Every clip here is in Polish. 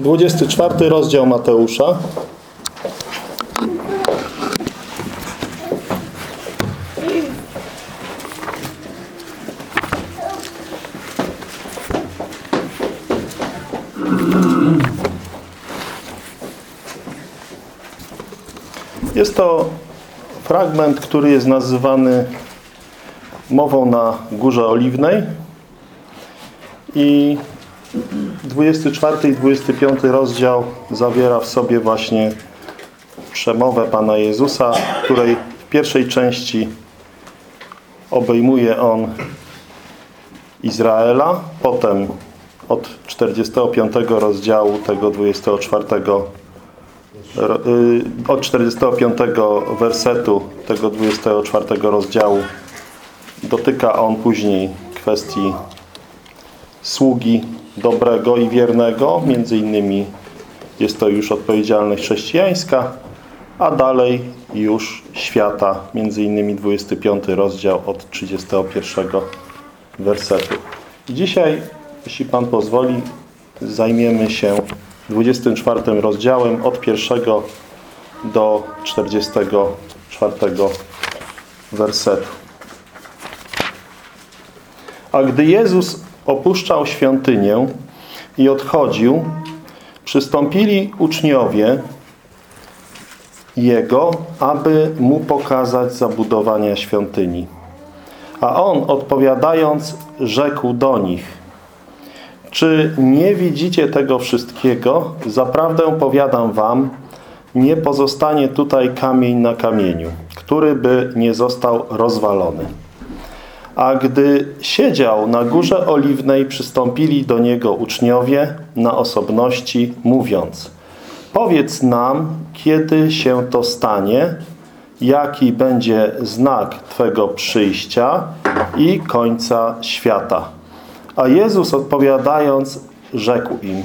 24 rozdział Mateusza. Jest to fragment, który jest nazywany mową na Górze Oliwnej i 24 i 25 rozdział zawiera w sobie właśnie przemowę Pana Jezusa, której w pierwszej części obejmuje On Izraela, potem od 45 rozdziału tego 24 y, od 45 wersetu tego 24 rozdziału dotyka on później kwestii sługi dobrego i wiernego, między innymi jest to już odpowiedzialność chrześcijańska, a dalej już świata, między innymi 25 rozdział od 31 wersetu. Dzisiaj, jeśli Pan pozwoli, zajmiemy się 24 rozdziałem od 1 do 44 wersetu. A gdy Jezus opuszczał świątynię i odchodził, przystąpili uczniowie Jego, aby Mu pokazać zabudowania świątyni. A On odpowiadając rzekł do nich Czy nie widzicie tego wszystkiego? Zaprawdę powiadam wam, nie pozostanie tutaj kamień na kamieniu, który by nie został rozwalony. A gdy siedział na górze oliwnej, przystąpili do niego uczniowie na osobności, mówiąc Powiedz nam, kiedy się to stanie, jaki będzie znak Twego przyjścia i końca świata. A Jezus odpowiadając, rzekł im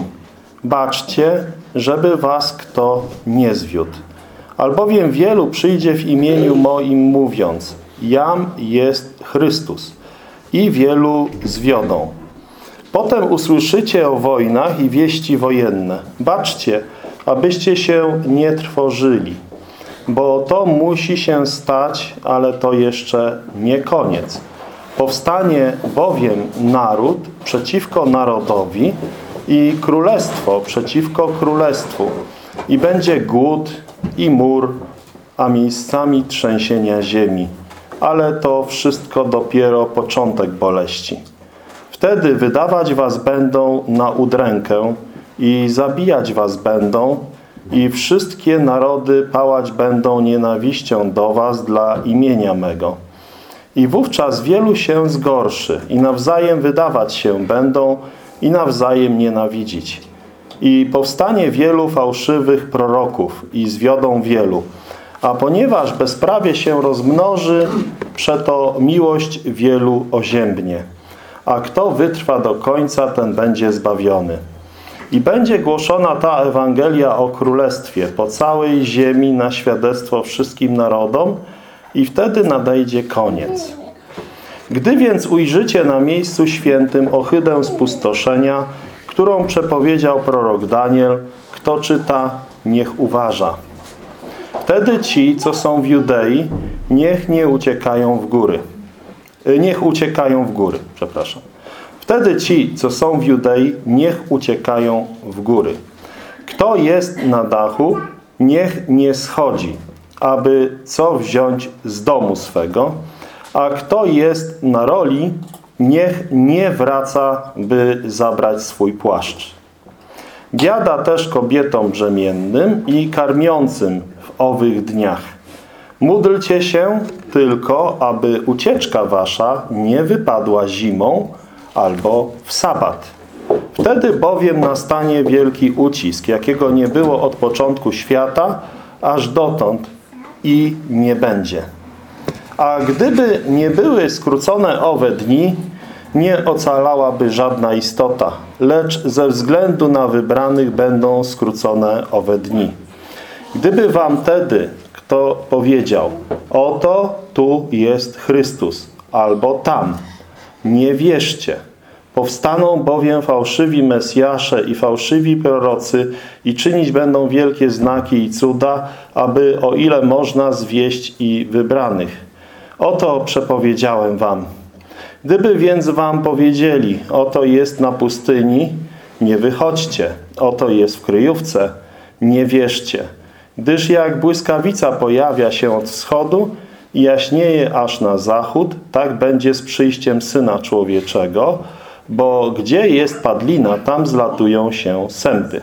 Baczcie, żeby was kto nie zwiódł. Albowiem wielu przyjdzie w imieniu moim mówiąc Jam jest Chrystus i wielu zwiodą. Potem usłyszycie o wojnach i wieści wojenne. Baczcie, abyście się nie trwożyli, bo to musi się stać, ale to jeszcze nie koniec. Powstanie bowiem naród przeciwko narodowi i królestwo przeciwko królestwu. I będzie głód i mur, a miejscami trzęsienia ziemi ale to wszystko dopiero początek boleści. Wtedy wydawać was będą na udrękę i zabijać was będą i wszystkie narody pałać będą nienawiścią do was dla imienia mego. I wówczas wielu się zgorszy i nawzajem wydawać się będą i nawzajem nienawidzić. I powstanie wielu fałszywych proroków i zwiodą wielu, a ponieważ bezprawie się rozmnoży, przeto miłość wielu oziębnie. A kto wytrwa do końca, ten będzie zbawiony. I będzie głoszona ta Ewangelia o Królestwie po całej ziemi na świadectwo wszystkim narodom i wtedy nadejdzie koniec. Gdy więc ujrzycie na miejscu świętym ohydę spustoszenia, którą przepowiedział prorok Daniel, kto czyta, niech uważa. Wtedy ci, co są w Judei, niech nie uciekają w góry. Y, niech uciekają w góry, przepraszam. Wtedy ci, co są w Judei, niech uciekają w góry. Kto jest na dachu, niech nie schodzi, aby co wziąć z domu swego, a kto jest na roli, niech nie wraca, by zabrać swój płaszcz. Biada też kobietom brzemiennym i karmiącym owych dniach. Módlcie się tylko, aby ucieczka wasza nie wypadła zimą albo w sabat. Wtedy bowiem nastanie wielki ucisk, jakiego nie było od początku świata, aż dotąd i nie będzie. A gdyby nie były skrócone owe dni, nie ocalałaby żadna istota, lecz ze względu na wybranych będą skrócone owe dni. Gdyby wam wtedy kto powiedział, oto tu jest Chrystus, albo tam, nie wierzcie. Powstaną bowiem fałszywi Mesjasze i fałszywi prorocy i czynić będą wielkie znaki i cuda, aby o ile można zwieść i wybranych. Oto przepowiedziałem wam. Gdyby więc wam powiedzieli, oto jest na pustyni, nie wychodźcie, oto jest w kryjówce, nie wierzcie. Gdyż jak błyskawica pojawia się od wschodu i jaśnieje aż na zachód, tak będzie z przyjściem Syna Człowieczego, bo gdzie jest padlina, tam zlatują się sępy.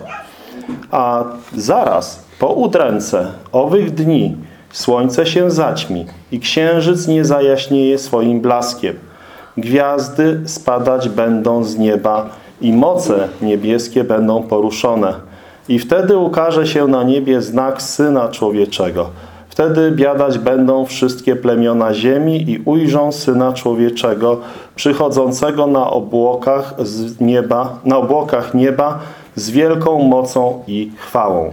A zaraz po udręce owych dni słońce się zaćmi i księżyc nie zajaśnieje swoim blaskiem. Gwiazdy spadać będą z nieba i moce niebieskie będą poruszone. I wtedy ukaże się na niebie znak Syna Człowieczego. Wtedy biadać będą wszystkie plemiona ziemi i ujrzą Syna Człowieczego przychodzącego na obłokach z nieba, na obłokach nieba z wielką mocą i chwałą.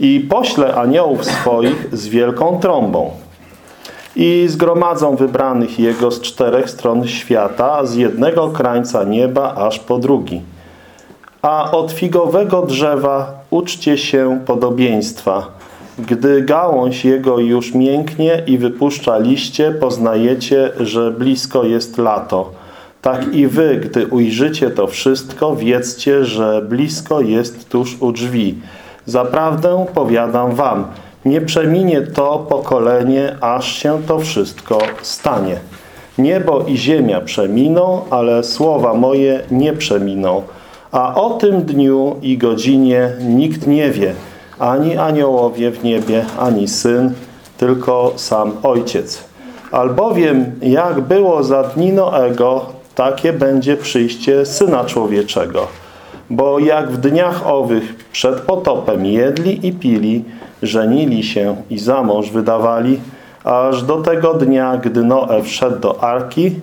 I pośle aniołów swoich z wielką trąbą. I zgromadzą wybranych Jego z czterech stron świata, z jednego krańca nieba aż po drugi. A od figowego drzewa uczcie się podobieństwa. Gdy gałąź jego już mięknie i wypuszcza liście, poznajecie, że blisko jest lato. Tak i wy, gdy ujrzycie to wszystko, wiedzcie, że blisko jest tuż u drzwi. Zaprawdę powiadam wam, nie przeminie to pokolenie, aż się to wszystko stanie. Niebo i ziemia przeminą, ale słowa moje nie przeminą. A o tym dniu i godzinie nikt nie wie, ani aniołowie w niebie, ani Syn, tylko sam Ojciec. Albowiem jak było za dni Noego, takie będzie przyjście Syna Człowieczego. Bo jak w dniach owych przed potopem jedli i pili, żenili się i za mąż wydawali, aż do tego dnia, gdy Noe wszedł do Arki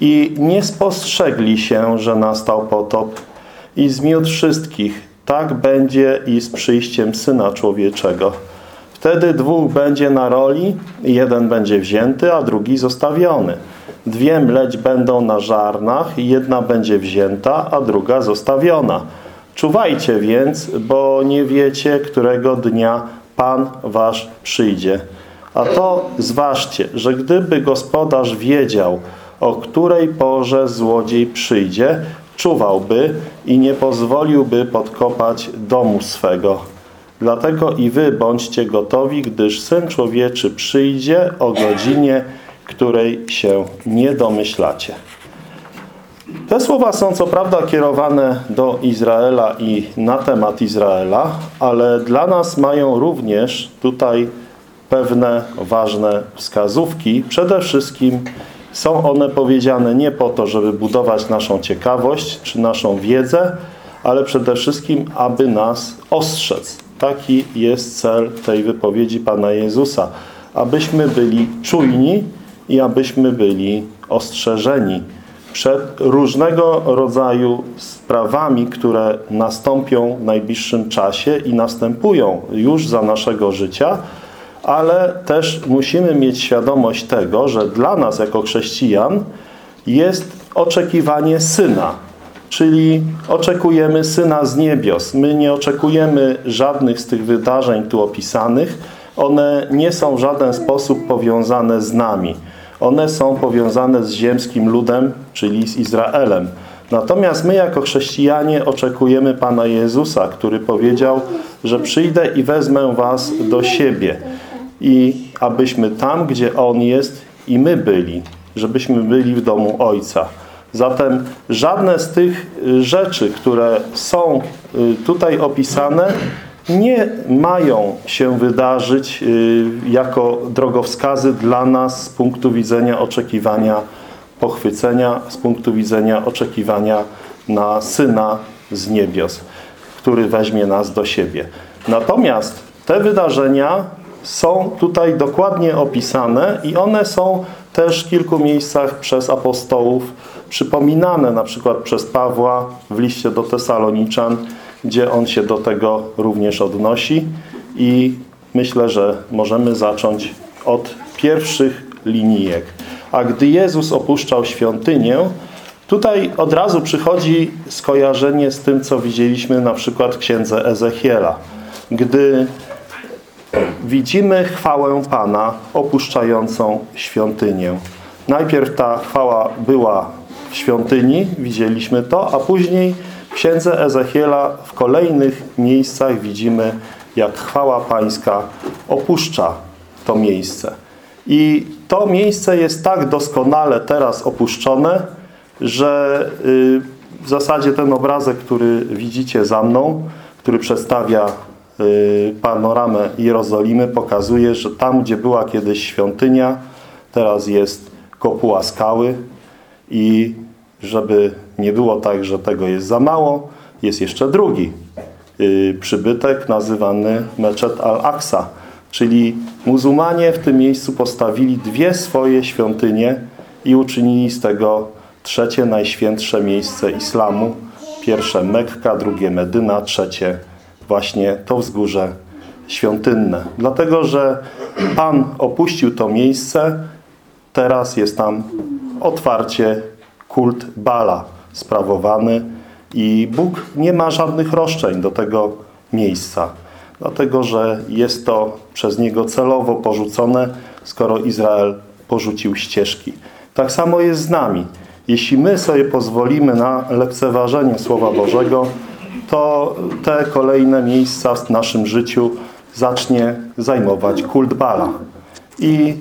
i nie spostrzegli się, że nastał potop i zmiótł wszystkich, tak będzie i z przyjściem Syna Człowieczego. Wtedy dwóch będzie na roli, jeden będzie wzięty, a drugi zostawiony. Dwie mleć będą na żarnach, jedna będzie wzięta, a druga zostawiona. Czuwajcie więc, bo nie wiecie, którego dnia Pan wasz przyjdzie. A to zważcie, że gdyby gospodarz wiedział, o której porze złodziej przyjdzie, czuwałby i nie pozwoliłby podkopać domu swego. Dlatego i wy bądźcie gotowi, gdyż Syn Człowieczy przyjdzie o godzinie, której się nie domyślacie. Te słowa są co prawda kierowane do Izraela i na temat Izraela, ale dla nas mają również tutaj pewne ważne wskazówki. Przede wszystkim są one powiedziane nie po to, żeby budować naszą ciekawość czy naszą wiedzę, ale przede wszystkim, aby nas ostrzec. Taki jest cel tej wypowiedzi Pana Jezusa. Abyśmy byli czujni i abyśmy byli ostrzeżeni przed różnego rodzaju sprawami, które nastąpią w najbliższym czasie i następują już za naszego życia, ale też musimy mieć świadomość tego, że dla nas jako chrześcijan jest oczekiwanie Syna, czyli oczekujemy Syna z niebios. My nie oczekujemy żadnych z tych wydarzeń tu opisanych. One nie są w żaden sposób powiązane z nami. One są powiązane z ziemskim ludem, czyli z Izraelem. Natomiast my jako chrześcijanie oczekujemy Pana Jezusa, który powiedział, że przyjdę i wezmę was do siebie i abyśmy tam, gdzie On jest i my byli, żebyśmy byli w domu Ojca. Zatem żadne z tych rzeczy, które są y, tutaj opisane, nie mają się wydarzyć y, jako drogowskazy dla nas z punktu widzenia oczekiwania pochwycenia, z punktu widzenia oczekiwania na Syna z niebios, który weźmie nas do siebie. Natomiast te wydarzenia są tutaj dokładnie opisane i one są też w kilku miejscach przez apostołów przypominane, na przykład przez Pawła w liście do Tesaloniczan, gdzie on się do tego również odnosi i myślę, że możemy zacząć od pierwszych linijek. A gdy Jezus opuszczał świątynię, Tutaj od razu przychodzi skojarzenie z tym, co widzieliśmy na przykład w księdze Ezechiela. Gdy widzimy chwałę Pana opuszczającą świątynię. Najpierw ta chwała była w świątyni, widzieliśmy to, a później księdze Ezechiela w kolejnych miejscach widzimy, jak chwała Pańska opuszcza to miejsce. I to miejsce jest tak doskonale teraz opuszczone, że y, w zasadzie ten obrazek, który widzicie za mną, który przedstawia y, panoramę Jerozolimy, pokazuje, że tam, gdzie była kiedyś świątynia, teraz jest kopuła skały i żeby nie było tak, że tego jest za mało, jest jeszcze drugi y, przybytek nazywany Meczet al-Aqsa, czyli muzułmanie w tym miejscu postawili dwie swoje świątynie i uczynili z tego trzecie najświętsze miejsce islamu. Pierwsze Mekka, drugie Medyna, trzecie właśnie to wzgórze świątynne. Dlatego, że Pan opuścił to miejsce, teraz jest tam otwarcie kult Bala sprawowany i Bóg nie ma żadnych roszczeń do tego miejsca. Dlatego, że jest to przez Niego celowo porzucone, skoro Izrael porzucił ścieżki. Tak samo jest z nami. Jeśli my sobie pozwolimy na lekceważenie Słowa Bożego, to te kolejne miejsca w naszym życiu zacznie zajmować kult Bala. I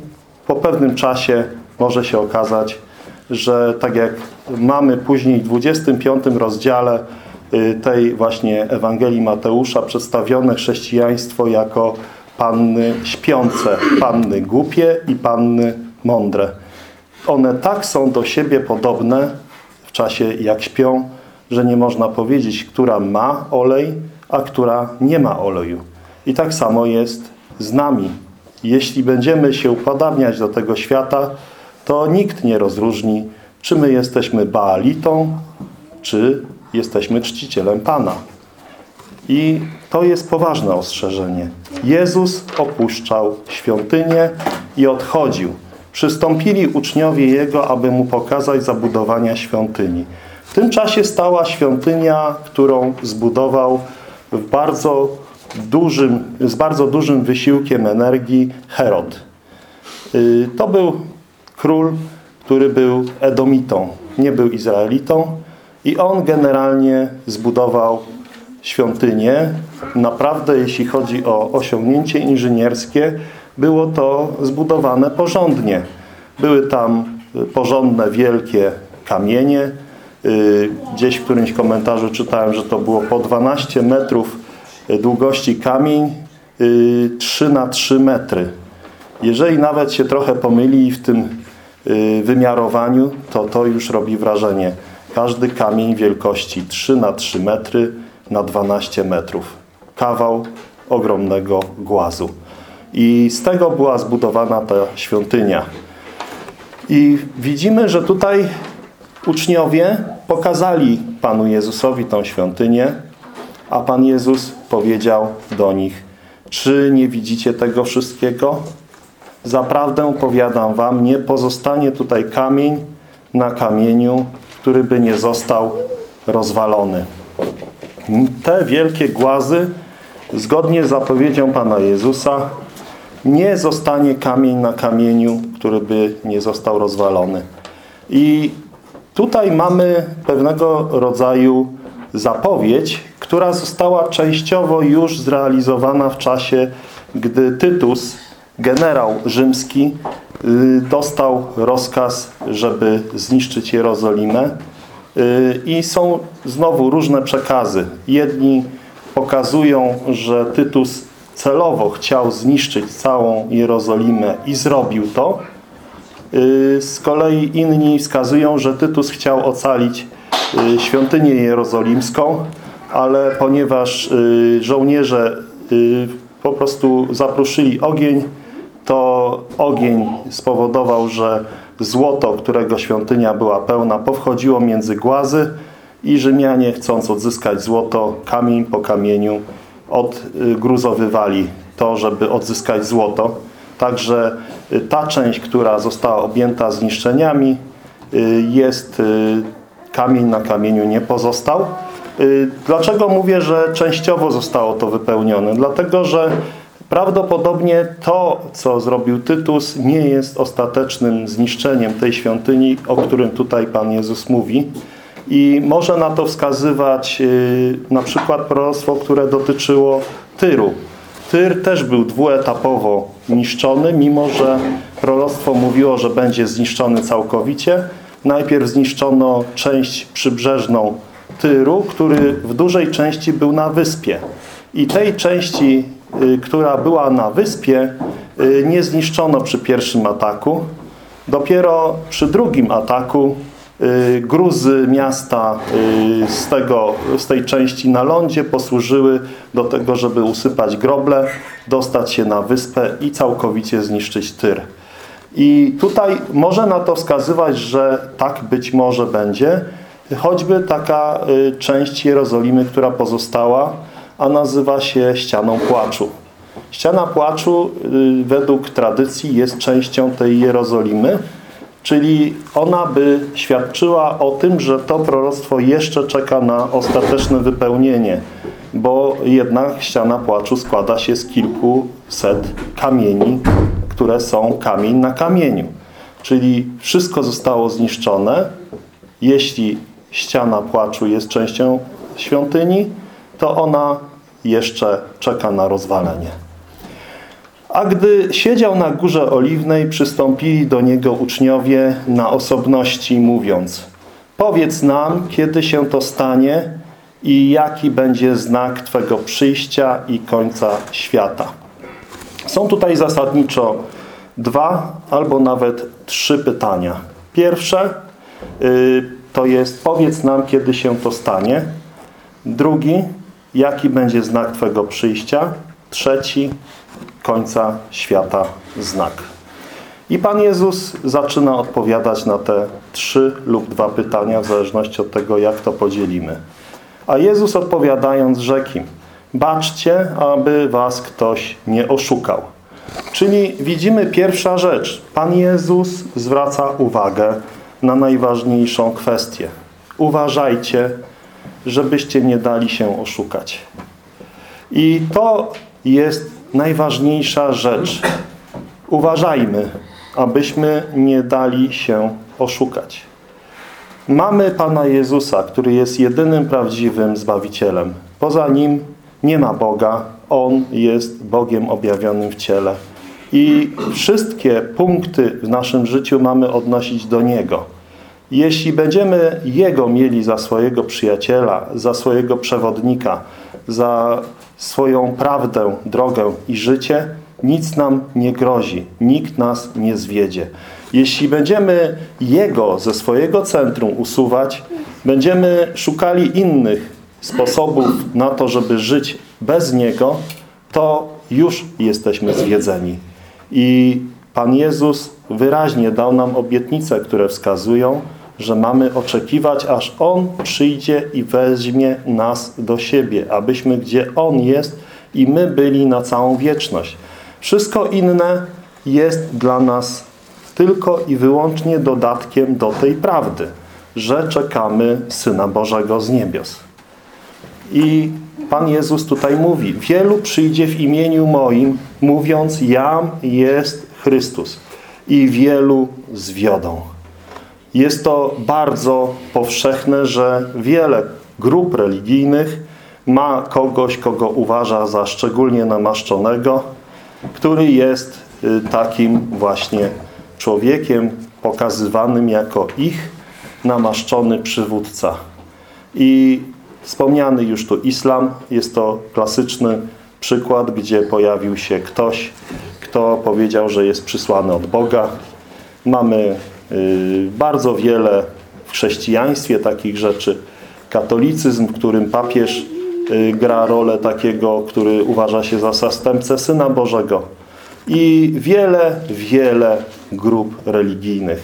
po pewnym czasie może się okazać, że tak jak mamy później w 25 rozdziale y, tej właśnie Ewangelii Mateusza przedstawione chrześcijaństwo jako panny śpiące, panny głupie i panny mądre one tak są do siebie podobne w czasie jak śpią, że nie można powiedzieć, która ma olej, a która nie ma oleju. I tak samo jest z nami. Jeśli będziemy się upodabniać do tego świata, to nikt nie rozróżni, czy my jesteśmy Baalitą, czy jesteśmy czcicielem Pana. I to jest poważne ostrzeżenie. Jezus opuszczał świątynię i odchodził. Przystąpili uczniowie Jego, aby Mu pokazać zabudowania świątyni. W tym czasie stała świątynia, którą zbudował w bardzo dużym, z bardzo dużym wysiłkiem energii Herod. Y, to był król, który był Edomitą, nie był Izraelitą i on generalnie zbudował świątynię. Naprawdę, jeśli chodzi o osiągnięcie inżynierskie, było to zbudowane porządnie. Były tam porządne, wielkie kamienie. Y, gdzieś w którymś komentarzu czytałem, że to było po 12 metrów długości kamień, 3 y, na 3 metry. Jeżeli nawet się trochę pomyli w tym y, wymiarowaniu, to to już robi wrażenie. Każdy kamień wielkości 3 na 3 metry na 12 metrów. Kawał ogromnego głazu. I z tego była zbudowana ta świątynia. I widzimy, że tutaj uczniowie pokazali Panu Jezusowi tą świątynię, a Pan Jezus powiedział do nich, czy nie widzicie tego wszystkiego? Zaprawdę powiadam wam, nie pozostanie tutaj kamień na kamieniu, który by nie został rozwalony. Te wielkie głazy, zgodnie z zapowiedzią Pana Jezusa, nie zostanie kamień na kamieniu, który by nie został rozwalony. I tutaj mamy pewnego rodzaju zapowiedź, która została częściowo już zrealizowana w czasie, gdy Tytus, generał rzymski, y, dostał rozkaz, żeby zniszczyć Jerozolimę. Y, I są znowu różne przekazy. Jedni pokazują, że Tytus celowo chciał zniszczyć całą Jerozolimę i zrobił to. Y, z kolei inni wskazują, że Tytus chciał ocalić świątynię jerozolimską, ale ponieważ żołnierze po prostu zapruszyli ogień, to ogień spowodował, że złoto, którego świątynia była pełna, powchodziło między głazy i Rzymianie, chcąc odzyskać złoto, kamień po kamieniu odgruzowywali to, żeby odzyskać złoto. Także y, ta część, która została objęta zniszczeniami y, jest y, kamień na kamieniu nie pozostał. Dlaczego mówię, że częściowo zostało to wypełnione? Dlatego, że prawdopodobnie to, co zrobił Tytus, nie jest ostatecznym zniszczeniem tej świątyni, o którym tutaj Pan Jezus mówi. I może na to wskazywać y, na przykład proroctwo, które dotyczyło Tyru. Tyr też był dwuetapowo niszczony, mimo że proroctwo mówiło, że będzie zniszczony całkowicie. Najpierw zniszczono część przybrzeżną Tyru, który w dużej części był na wyspie. I tej części, która była na wyspie, y, nie zniszczono przy pierwszym ataku. Dopiero przy drugim ataku y, gruzy miasta z, tego, z tej części na lądzie posłużyły do tego, żeby usypać groble, dostać się na wyspę i całkowicie zniszczyć Tyr. I tutaj może na to wskazywać, że tak być może będzie, choćby taka y, część Jerozolimy, która pozostała, a nazywa się ścianą płaczu. Ściana płaczu y, według tradycji jest częścią tej Jerozolimy, czyli ona by świadczyła o tym, że to proroctwo jeszcze czeka na ostateczne wypełnienie, bo jednak ściana płaczu składa się z kilkuset kamieni, które są kamień na kamieniu. Czyli wszystko zostało zniszczone. Jeśli ściana płaczu jest częścią świątyni, to ona jeszcze czeka na rozwalenie. A gdy siedział na górze oliwnej, przystąpili do niego uczniowie na osobności, mówiąc Powiedz nam, kiedy się to stanie i jaki będzie znak Twego przyjścia i końca świata. Są tutaj zasadniczo dwa albo nawet trzy pytania. Pierwsze, yy, to jest powiedz nam, kiedy się to stanie. Drugi, jaki będzie znak Twojego przyjścia. Trzeci, końca świata znak. I Pan Jezus zaczyna odpowiadać na te trzy lub dwa pytania, w zależności od tego, jak to podzielimy. A Jezus odpowiadając rzekł im, baczcie, aby was ktoś nie oszukał. Czyli widzimy pierwsza rzecz. Pan Jezus zwraca uwagę na najważniejszą kwestię. Uważajcie, żebyście nie dali się oszukać. I to jest najważniejsza rzecz. Uważajmy, abyśmy nie dali się oszukać. Mamy Pana Jezusa, który jest jedynym prawdziwym Zbawicielem. Poza Nim nie ma Boga. On jest Bogiem objawionym w ciele. I wszystkie punkty w naszym życiu mamy odnosić do Niego. Jeśli będziemy Jego mieli za swojego przyjaciela, za swojego przewodnika, za swoją prawdę, drogę i życie, nic nam nie grozi, nikt nas nie zwiedzie. Jeśli będziemy Jego ze swojego centrum usuwać, będziemy szukali innych sposobów na to, żeby żyć bez Niego, to już jesteśmy zwiedzeni. I Pan Jezus wyraźnie dał nam obietnice, które wskazują, że mamy oczekiwać, aż On przyjdzie i weźmie nas do siebie, abyśmy gdzie On jest i my byli na całą wieczność. Wszystko inne jest dla nas tylko i wyłącznie dodatkiem do tej prawdy, że czekamy Syna Bożego z niebios. I Pan Jezus tutaj mówi, wielu przyjdzie w imieniu moim, mówiąc, jam jest Chrystus i wielu zwiodą. Jest to bardzo powszechne, że wiele grup religijnych ma kogoś, kogo uważa za szczególnie namaszczonego, który jest y, takim właśnie człowiekiem pokazywanym jako ich namaszczony przywódca. I wspomniany już tu islam jest to klasyczny przykład, gdzie pojawił się ktoś, kto powiedział, że jest przysłany od Boga. Mamy bardzo wiele w chrześcijaństwie takich rzeczy. Katolicyzm, w którym papież y, gra rolę takiego, który uważa się za zastępcę Syna Bożego. I wiele, wiele grup religijnych.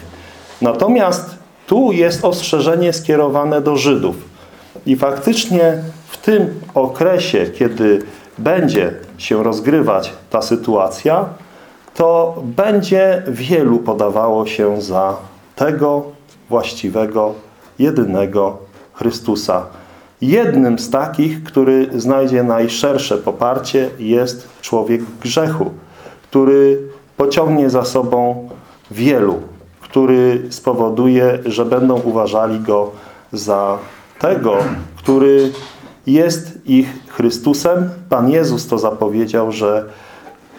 Natomiast tu jest ostrzeżenie skierowane do Żydów. I faktycznie w tym okresie, kiedy będzie się rozgrywać ta sytuacja, to będzie wielu podawało się za tego właściwego jedynego Chrystusa. Jednym z takich, który znajdzie najszersze poparcie jest człowiek grzechu, który pociągnie za sobą wielu, który spowoduje, że będą uważali go za tego, który jest ich Chrystusem. Pan Jezus to zapowiedział, że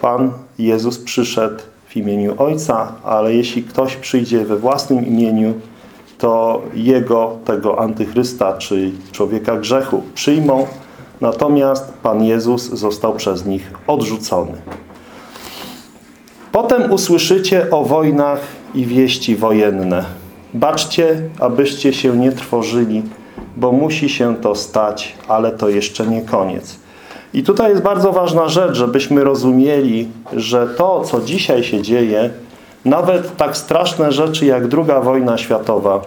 Pan Jezus przyszedł w imieniu Ojca, ale jeśli ktoś przyjdzie we własnym imieniu, to jego, tego antychrysta, czy człowieka grzechu przyjmą, natomiast Pan Jezus został przez nich odrzucony. Potem usłyszycie o wojnach i wieści wojenne. Baczcie, abyście się nie trwożyli, bo musi się to stać, ale to jeszcze nie koniec. I tutaj jest bardzo ważna rzecz, żebyśmy rozumieli, że to, co dzisiaj się dzieje, nawet tak straszne rzeczy jak druga wojna światowa,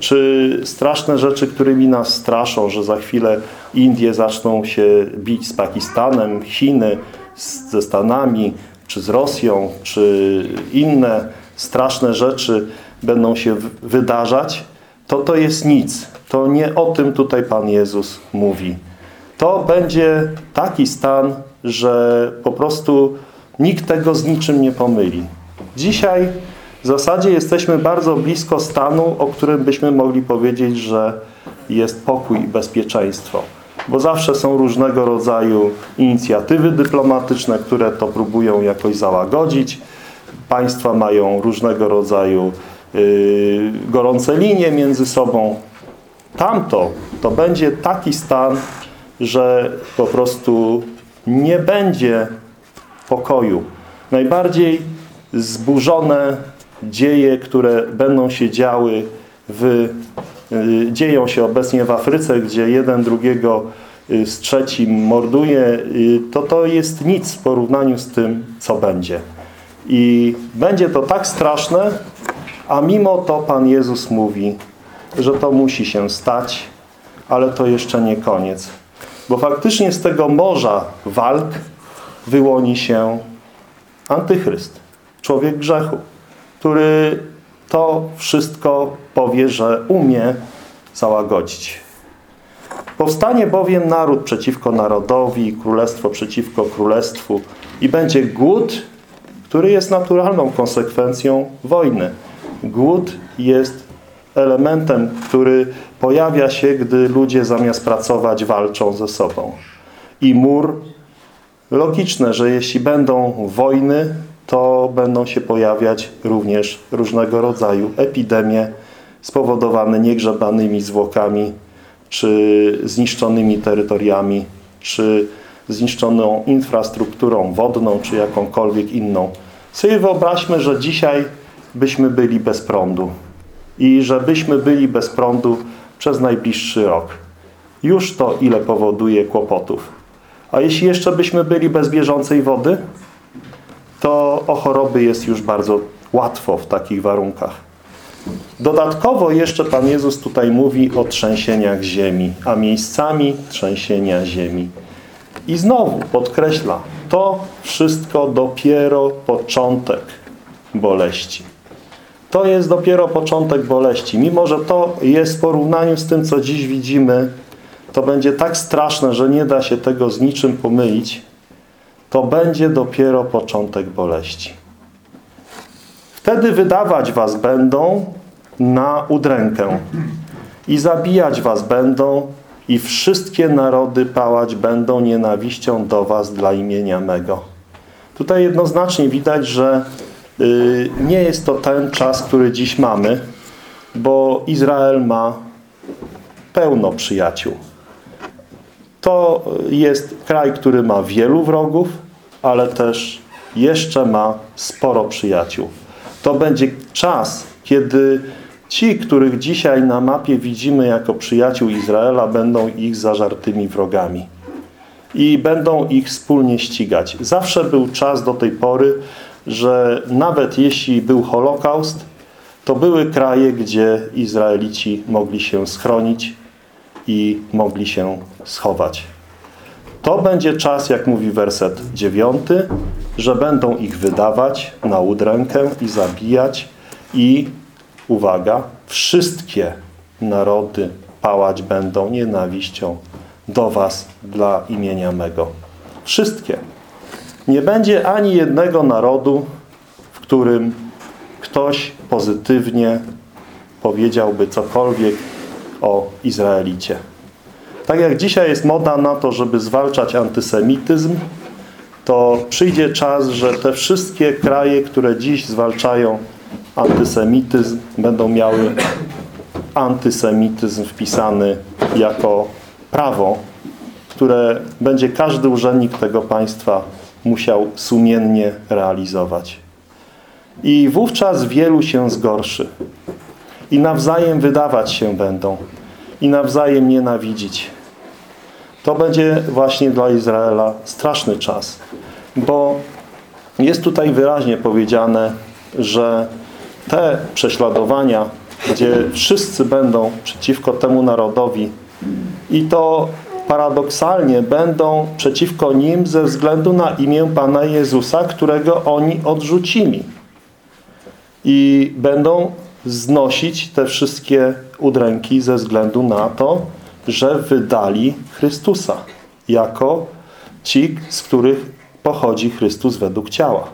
czy straszne rzeczy, którymi nas straszą, że za chwilę Indie zaczną się bić z Pakistanem, Chiny ze Stanami, czy z Rosją, czy inne straszne rzeczy będą się wydarzać, to to jest nic. To nie o tym tutaj Pan Jezus mówi. To będzie taki stan, że po prostu nikt tego z niczym nie pomyli. Dzisiaj w zasadzie jesteśmy bardzo blisko stanu, o którym byśmy mogli powiedzieć, że jest pokój i bezpieczeństwo. Bo zawsze są różnego rodzaju inicjatywy dyplomatyczne, które to próbują jakoś załagodzić. Państwa mają różnego rodzaju yy, gorące linie między sobą. Tamto to będzie taki stan, że po prostu nie będzie pokoju. Najbardziej zburzone dzieje, które będą się działy w, y, dzieją się obecnie w Afryce, gdzie jeden drugiego y, z trzecim morduje, y, to to jest nic w porównaniu z tym, co będzie. I będzie to tak straszne, a mimo to Pan Jezus mówi, że to musi się stać, ale to jeszcze nie koniec. Bo faktycznie z tego morza walk wyłoni się antychryst, człowiek grzechu, który to wszystko powie, że umie załagodzić. Powstanie bowiem naród przeciwko narodowi, królestwo przeciwko królestwu i będzie głód, który jest naturalną konsekwencją wojny. Głód jest elementem, który pojawia się, gdy ludzie zamiast pracować walczą ze sobą. I mur, logiczne, że jeśli będą wojny, to będą się pojawiać również różnego rodzaju epidemie spowodowane niegrzebanymi zwłokami, czy zniszczonymi terytoriami, czy zniszczoną infrastrukturą wodną, czy jakąkolwiek inną. Sobie wyobraźmy, że dzisiaj byśmy byli bez prądu i żebyśmy byli bez prądu przez najbliższy rok. Już to ile powoduje kłopotów. A jeśli jeszcze byśmy byli bez bieżącej wody, to o choroby jest już bardzo łatwo w takich warunkach. Dodatkowo jeszcze Pan Jezus tutaj mówi o trzęsieniach ziemi, a miejscami trzęsienia ziemi. I znowu podkreśla, to wszystko dopiero początek boleści. To jest dopiero początek boleści. Mimo, że to jest w porównaniu z tym, co dziś widzimy, to będzie tak straszne, że nie da się tego z niczym pomylić, to będzie dopiero początek boleści. Wtedy wydawać was będą na udrękę i zabijać was będą i wszystkie narody pałać będą nienawiścią do was dla imienia mego. Tutaj jednoznacznie widać, że nie jest to ten czas, który dziś mamy, bo Izrael ma pełno przyjaciół. To jest kraj, który ma wielu wrogów, ale też jeszcze ma sporo przyjaciół. To będzie czas, kiedy ci, których dzisiaj na mapie widzimy jako przyjaciół Izraela, będą ich zażartymi wrogami. I będą ich wspólnie ścigać. Zawsze był czas do tej pory, że nawet jeśli był Holokaust, to były kraje, gdzie Izraelici mogli się schronić i mogli się schować. To będzie czas, jak mówi werset dziewiąty, że będą ich wydawać na udrękę i zabijać i, uwaga, wszystkie narody pałać będą nienawiścią do was dla imienia mego. Wszystkie. Nie będzie ani jednego narodu, w którym ktoś pozytywnie powiedziałby cokolwiek o Izraelicie. Tak jak dzisiaj jest moda na to, żeby zwalczać antysemityzm, to przyjdzie czas, że te wszystkie kraje, które dziś zwalczają antysemityzm, będą miały antysemityzm wpisany jako prawo, które będzie każdy urzędnik tego państwa musiał sumiennie realizować. I wówczas wielu się zgorszy. I nawzajem wydawać się będą. I nawzajem nienawidzić. To będzie właśnie dla Izraela straszny czas. Bo jest tutaj wyraźnie powiedziane, że te prześladowania, gdzie wszyscy będą przeciwko temu narodowi i to paradoksalnie będą przeciwko nim ze względu na imię Pana Jezusa, którego oni odrzucili. I będą znosić te wszystkie udręki ze względu na to, że wydali Chrystusa jako ci, z których pochodzi Chrystus według ciała.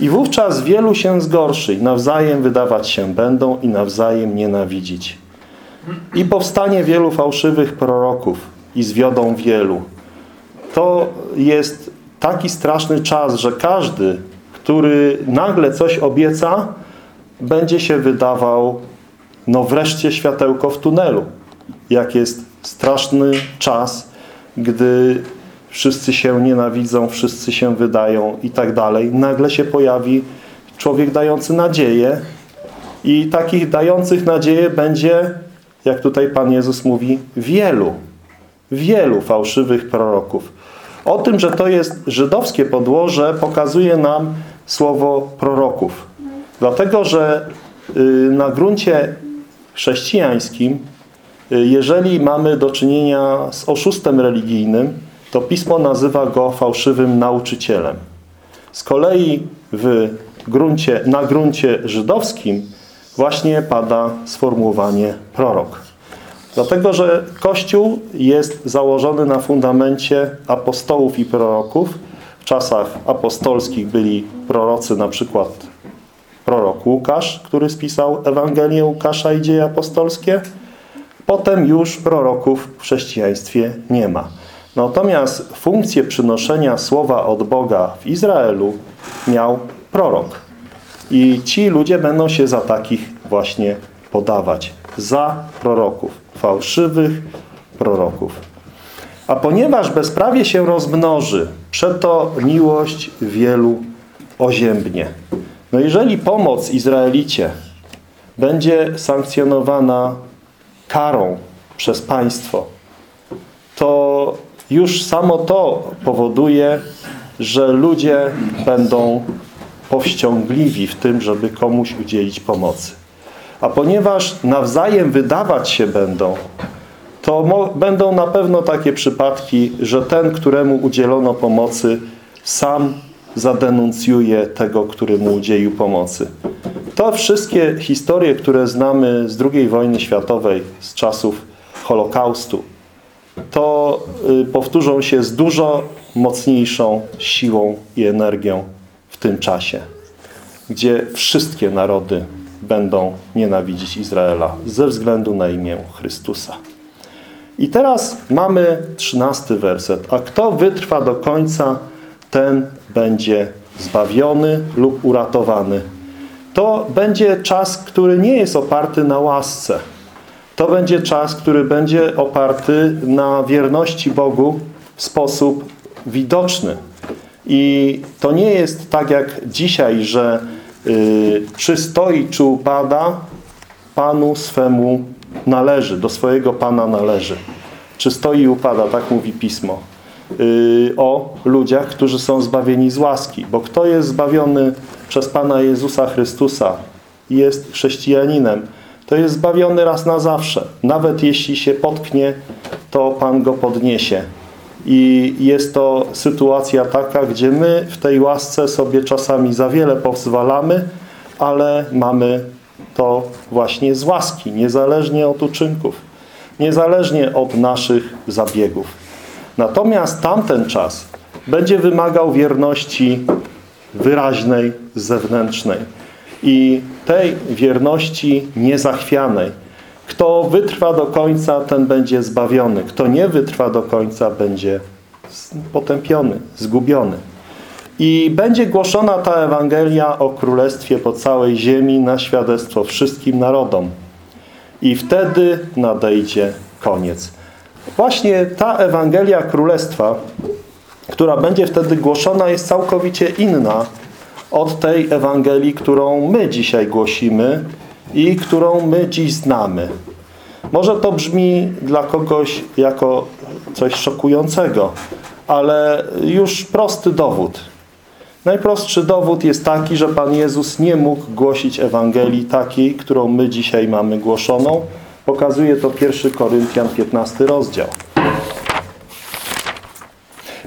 I wówczas wielu się zgorszy, nawzajem wydawać się będą i nawzajem nienawidzić. I powstanie wielu fałszywych proroków i zwiodą wielu. To jest taki straszny czas, że każdy, który nagle coś obieca, będzie się wydawał, no wreszcie światełko w tunelu. Jak jest straszny czas, gdy wszyscy się nienawidzą, wszyscy się wydają i tak dalej. Nagle się pojawi człowiek dający nadzieję i takich dających nadzieję będzie, jak tutaj Pan Jezus mówi, wielu. Wielu fałszywych proroków. O tym, że to jest żydowskie podłoże, pokazuje nam słowo proroków. Dlatego, że y, na gruncie chrześcijańskim, y, jeżeli mamy do czynienia z oszustem religijnym, to Pismo nazywa go fałszywym nauczycielem. Z kolei w gruncie, na gruncie żydowskim właśnie pada sformułowanie prorok. Dlatego, że Kościół jest założony na fundamencie apostołów i proroków. W czasach apostolskich byli prorocy, na przykład prorok Łukasz, który spisał Ewangelię Łukasza i dzieje apostolskie. Potem już proroków w chrześcijaństwie nie ma. Natomiast funkcję przynoszenia słowa od Boga w Izraelu miał prorok. I ci ludzie będą się za takich właśnie podawać. Za proroków. Fałszywych proroków. A ponieważ bezprawie się rozmnoży, przeto miłość wielu oziębnie. No jeżeli pomoc Izraelicie będzie sankcjonowana karą przez państwo, to już samo to powoduje, że ludzie będą powściągliwi w tym, żeby komuś udzielić pomocy. A ponieważ nawzajem wydawać się będą, to będą na pewno takie przypadki, że ten, któremu udzielono pomocy, sam zadenuncjuje tego, który mu udzielił pomocy. To wszystkie historie, które znamy z II wojny światowej, z czasów Holokaustu, to y, powtórzą się z dużo mocniejszą siłą i energią w tym czasie, gdzie wszystkie narody będą nienawidzić Izraela ze względu na imię Chrystusa. I teraz mamy trzynasty werset. A kto wytrwa do końca, ten będzie zbawiony lub uratowany. To będzie czas, który nie jest oparty na łasce. To będzie czas, który będzie oparty na wierności Bogu w sposób widoczny. I to nie jest tak jak dzisiaj, że czy stoi, czy upada, Panu swemu należy, do swojego Pana należy. Czy stoi i upada, tak mówi Pismo. Y, o ludziach, którzy są zbawieni z łaski. Bo kto jest zbawiony przez Pana Jezusa Chrystusa i jest chrześcijaninem, to jest zbawiony raz na zawsze. Nawet jeśli się potknie, to Pan go podniesie. I jest to sytuacja taka, gdzie my w tej łasce sobie czasami za wiele pozwalamy, ale mamy to właśnie z łaski, niezależnie od uczynków, niezależnie od naszych zabiegów. Natomiast tamten czas będzie wymagał wierności wyraźnej, zewnętrznej i tej wierności niezachwianej. Kto wytrwa do końca, ten będzie zbawiony. Kto nie wytrwa do końca, będzie potępiony, zgubiony. I będzie głoszona ta Ewangelia o Królestwie po całej ziemi na świadectwo wszystkim narodom. I wtedy nadejdzie koniec. Właśnie ta Ewangelia Królestwa, która będzie wtedy głoszona, jest całkowicie inna od tej Ewangelii, którą my dzisiaj głosimy i którą my dziś znamy. Może to brzmi dla kogoś jako coś szokującego, ale już prosty dowód. Najprostszy dowód jest taki, że Pan Jezus nie mógł głosić Ewangelii takiej, którą my dzisiaj mamy głoszoną. Pokazuje to 1 Koryntian 15 rozdział.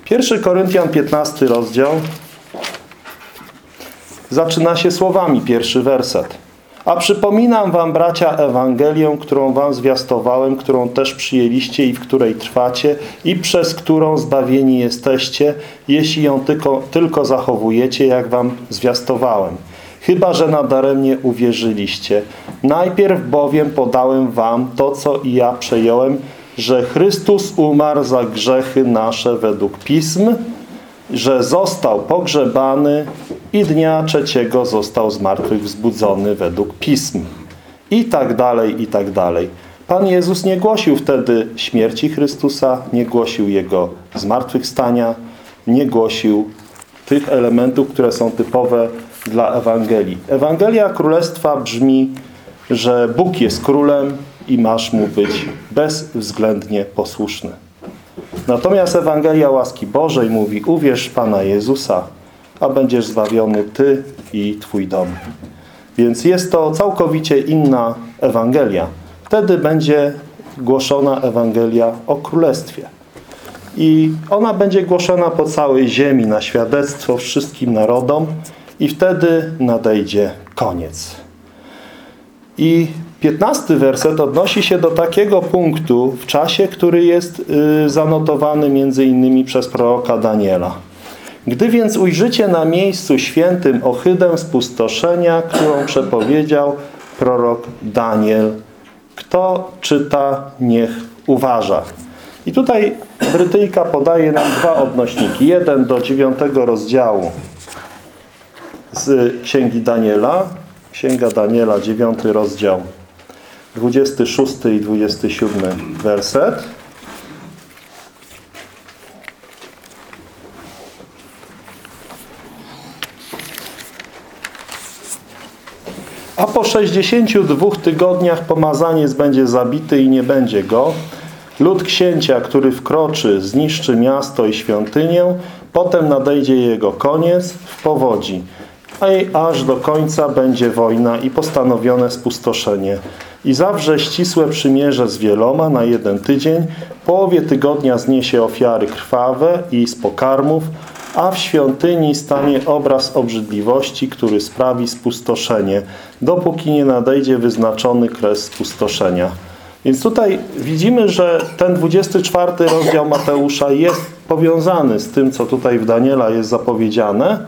1 Koryntian 15 rozdział zaczyna się słowami, pierwszy werset. A przypominam wam, bracia, Ewangelię, którą wam zwiastowałem, którą też przyjęliście i w której trwacie i przez którą zbawieni jesteście, jeśli ją tylko, tylko zachowujecie, jak wam zwiastowałem. Chyba, że nadaremnie uwierzyliście. Najpierw bowiem podałem wam to, co i ja przejąłem, że Chrystus umarł za grzechy nasze według Pism, że został pogrzebany i dnia trzeciego został z martwych wzbudzony według Pism. I tak dalej, i tak dalej. Pan Jezus nie głosił wtedy śmierci Chrystusa, nie głosił Jego zmartwychwstania, nie głosił tych elementów, które są typowe dla Ewangelii. Ewangelia Królestwa brzmi, że Bóg jest królem i masz Mu być bezwzględnie posłuszny. Natomiast Ewangelia łaski Bożej mówi, uwierz Pana Jezusa, a będziesz zbawiony Ty i Twój dom. Więc jest to całkowicie inna Ewangelia. Wtedy będzie głoszona Ewangelia o Królestwie. I ona będzie głoszona po całej ziemi na świadectwo wszystkim narodom i wtedy nadejdzie koniec. I piętnasty werset odnosi się do takiego punktu w czasie, który jest y, zanotowany między innymi przez proroka Daniela. Gdy więc ujrzycie na miejscu świętym ohydę spustoszenia, którą przepowiedział prorok Daniel, kto czyta, niech uważa. I tutaj Brytyjka podaje nam dwa odnośniki. Jeden do dziewiątego rozdziału z Księgi Daniela. Księga Daniela, dziewiąty rozdział, 26 i 27 werset. A po 62 tygodniach pomazaniec będzie zabity i nie będzie go. Lud księcia, który wkroczy, zniszczy miasto i świątynię, potem nadejdzie jego koniec w powodzi, a aż do końca będzie wojna i postanowione spustoszenie. I zawrze ścisłe przymierze z wieloma na jeden tydzień, połowie tygodnia zniesie ofiary krwawe i z pokarmów, a w świątyni stanie obraz obrzydliwości, który sprawi spustoszenie, dopóki nie nadejdzie wyznaczony kres spustoszenia. Więc tutaj widzimy, że ten 24 rozdział Mateusza jest powiązany z tym, co tutaj w Daniela jest zapowiedziane,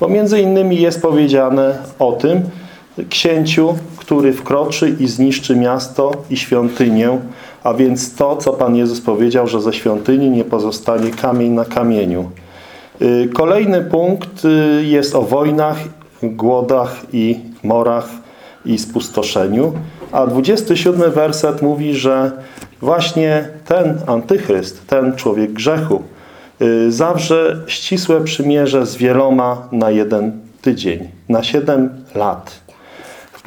bo między innymi jest powiedziane o tym księciu, który wkroczy i zniszczy miasto i świątynię, a więc to, co Pan Jezus powiedział, że ze świątyni nie pozostanie kamień na kamieniu. Y, kolejny punkt y, jest o wojnach, głodach i morach i spustoszeniu. A 27 werset mówi, że właśnie ten antychryst, ten człowiek grzechu, y, zawrze ścisłe przymierze z wieloma na jeden tydzień, na 7 lat.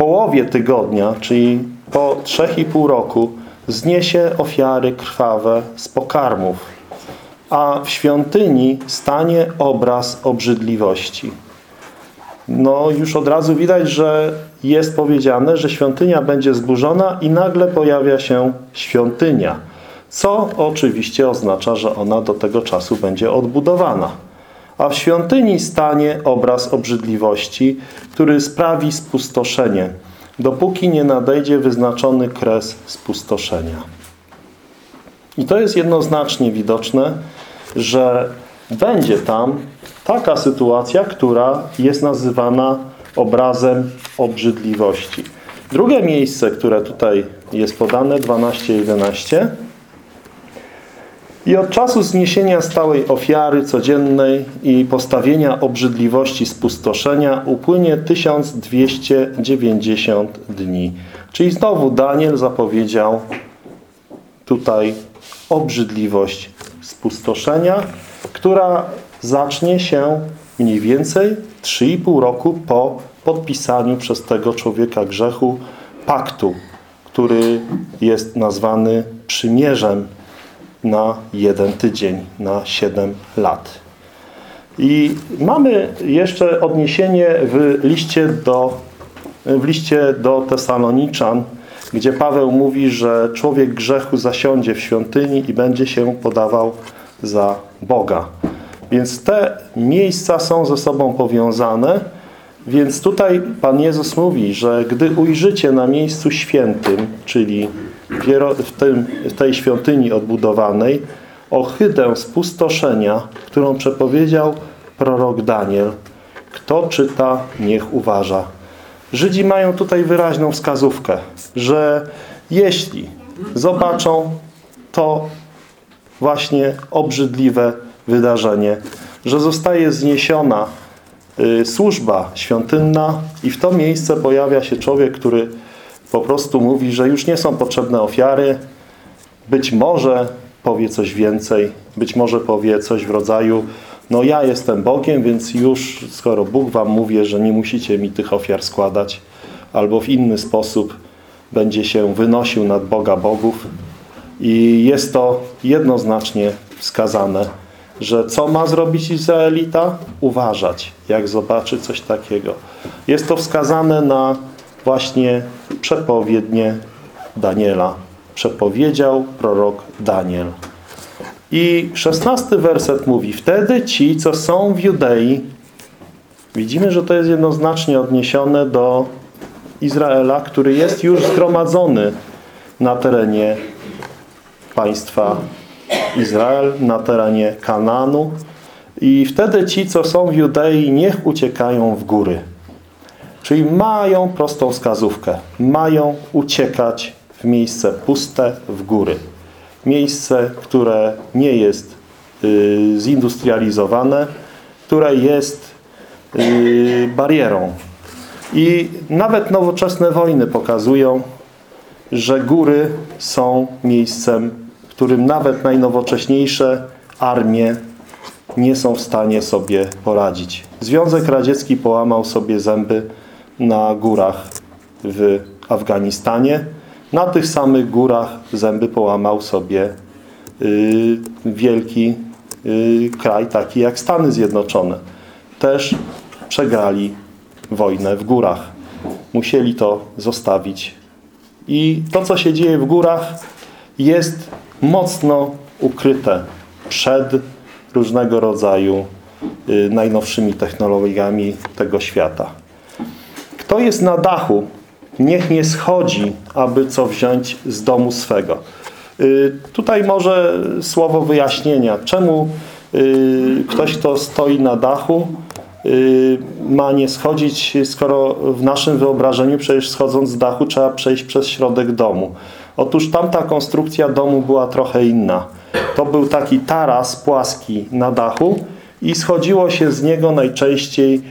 Połowie tygodnia, czyli po 3,5 roku, zniesie ofiary krwawe z pokarmów a w świątyni stanie obraz obrzydliwości. No już od razu widać, że jest powiedziane, że świątynia będzie zburzona i nagle pojawia się świątynia. Co oczywiście oznacza, że ona do tego czasu będzie odbudowana. A w świątyni stanie obraz obrzydliwości, który sprawi spustoszenie. dopóki nie nadejdzie wyznaczony kres spustoszenia. I to jest jednoznacznie widoczne, że będzie tam taka sytuacja, która jest nazywana obrazem obrzydliwości. Drugie miejsce, które tutaj jest podane, 12.11. I od czasu zniesienia stałej ofiary codziennej i postawienia obrzydliwości spustoszenia upłynie 1290 dni. Czyli znowu Daniel zapowiedział tutaj obrzydliwość spustoszenia, która zacznie się mniej więcej 3,5 roku po podpisaniu przez tego człowieka grzechu paktu, który jest nazwany przymierzem na jeden tydzień, na 7 lat. I mamy jeszcze odniesienie w liście do, w liście do Tesaloniczan, gdzie Paweł mówi, że człowiek grzechu zasiądzie w świątyni i będzie się podawał za Boga. Więc te miejsca są ze sobą powiązane, więc tutaj Pan Jezus mówi, że gdy ujrzycie na miejscu świętym, czyli w, tym, w tej świątyni odbudowanej, ohydę spustoszenia, którą przepowiedział prorok Daniel, kto czyta, niech uważa. Żydzi mają tutaj wyraźną wskazówkę, że jeśli zobaczą to właśnie obrzydliwe wydarzenie, że zostaje zniesiona y, służba świątynna i w to miejsce pojawia się człowiek, który po prostu mówi, że już nie są potrzebne ofiary, być może powie coś więcej, być może powie coś w rodzaju no ja jestem Bogiem, więc już skoro Bóg wam mówi, że nie musicie mi tych ofiar składać, albo w inny sposób będzie się wynosił nad Boga Bogów i jest to jednoznacznie wskazane, że co ma zrobić Izraelita? Uważać, jak zobaczy coś takiego. Jest to wskazane na właśnie przepowiednie Daniela. Przepowiedział prorok Daniel. I szesnasty werset mówi, wtedy ci, co są w Judei, widzimy, że to jest jednoznacznie odniesione do Izraela, który jest już zgromadzony na terenie państwa Izrael, na terenie Kananu. I wtedy ci, co są w Judei, niech uciekają w góry. Czyli mają prostą wskazówkę. Mają uciekać w miejsce puste, w góry miejsce, które nie jest y, zindustrializowane, które jest y, barierą. I nawet nowoczesne wojny pokazują, że góry są miejscem, w którym nawet najnowocześniejsze armie nie są w stanie sobie poradzić. Związek Radziecki połamał sobie zęby na górach w Afganistanie, na tych samych górach zęby połamał sobie y, wielki y, kraj taki jak Stany Zjednoczone. Też przegrali wojnę w górach. Musieli to zostawić. I to, co się dzieje w górach jest mocno ukryte przed różnego rodzaju y, najnowszymi technologiami tego świata. Kto jest na dachu niech nie schodzi, aby co wziąć z domu swego. Y, tutaj może słowo wyjaśnienia. Czemu y, ktoś, kto stoi na dachu y, ma nie schodzić, skoro w naszym wyobrażeniu przecież schodząc z dachu trzeba przejść przez środek domu. Otóż tamta konstrukcja domu była trochę inna. To był taki taras płaski na dachu i schodziło się z niego najczęściej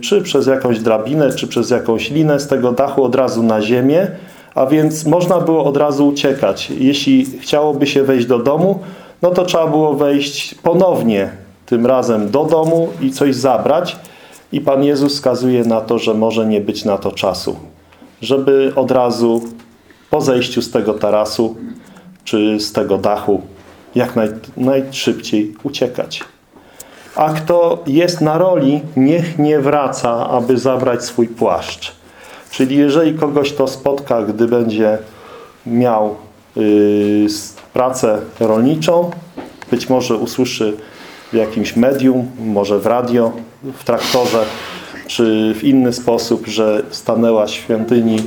czy przez jakąś drabinę, czy przez jakąś linę z tego dachu od razu na ziemię, a więc można było od razu uciekać. Jeśli chciałoby się wejść do domu, no to trzeba było wejść ponownie, tym razem do domu i coś zabrać. I Pan Jezus wskazuje na to, że może nie być na to czasu. Żeby od razu po zejściu z tego tarasu, czy z tego dachu, jak naj, najszybciej uciekać a kto jest na roli, niech nie wraca, aby zabrać swój płaszcz. Czyli jeżeli kogoś to spotka, gdy będzie miał yy, pracę rolniczą, być może usłyszy w jakimś medium, może w radio, w traktorze, czy w inny sposób, że stanęła świątyni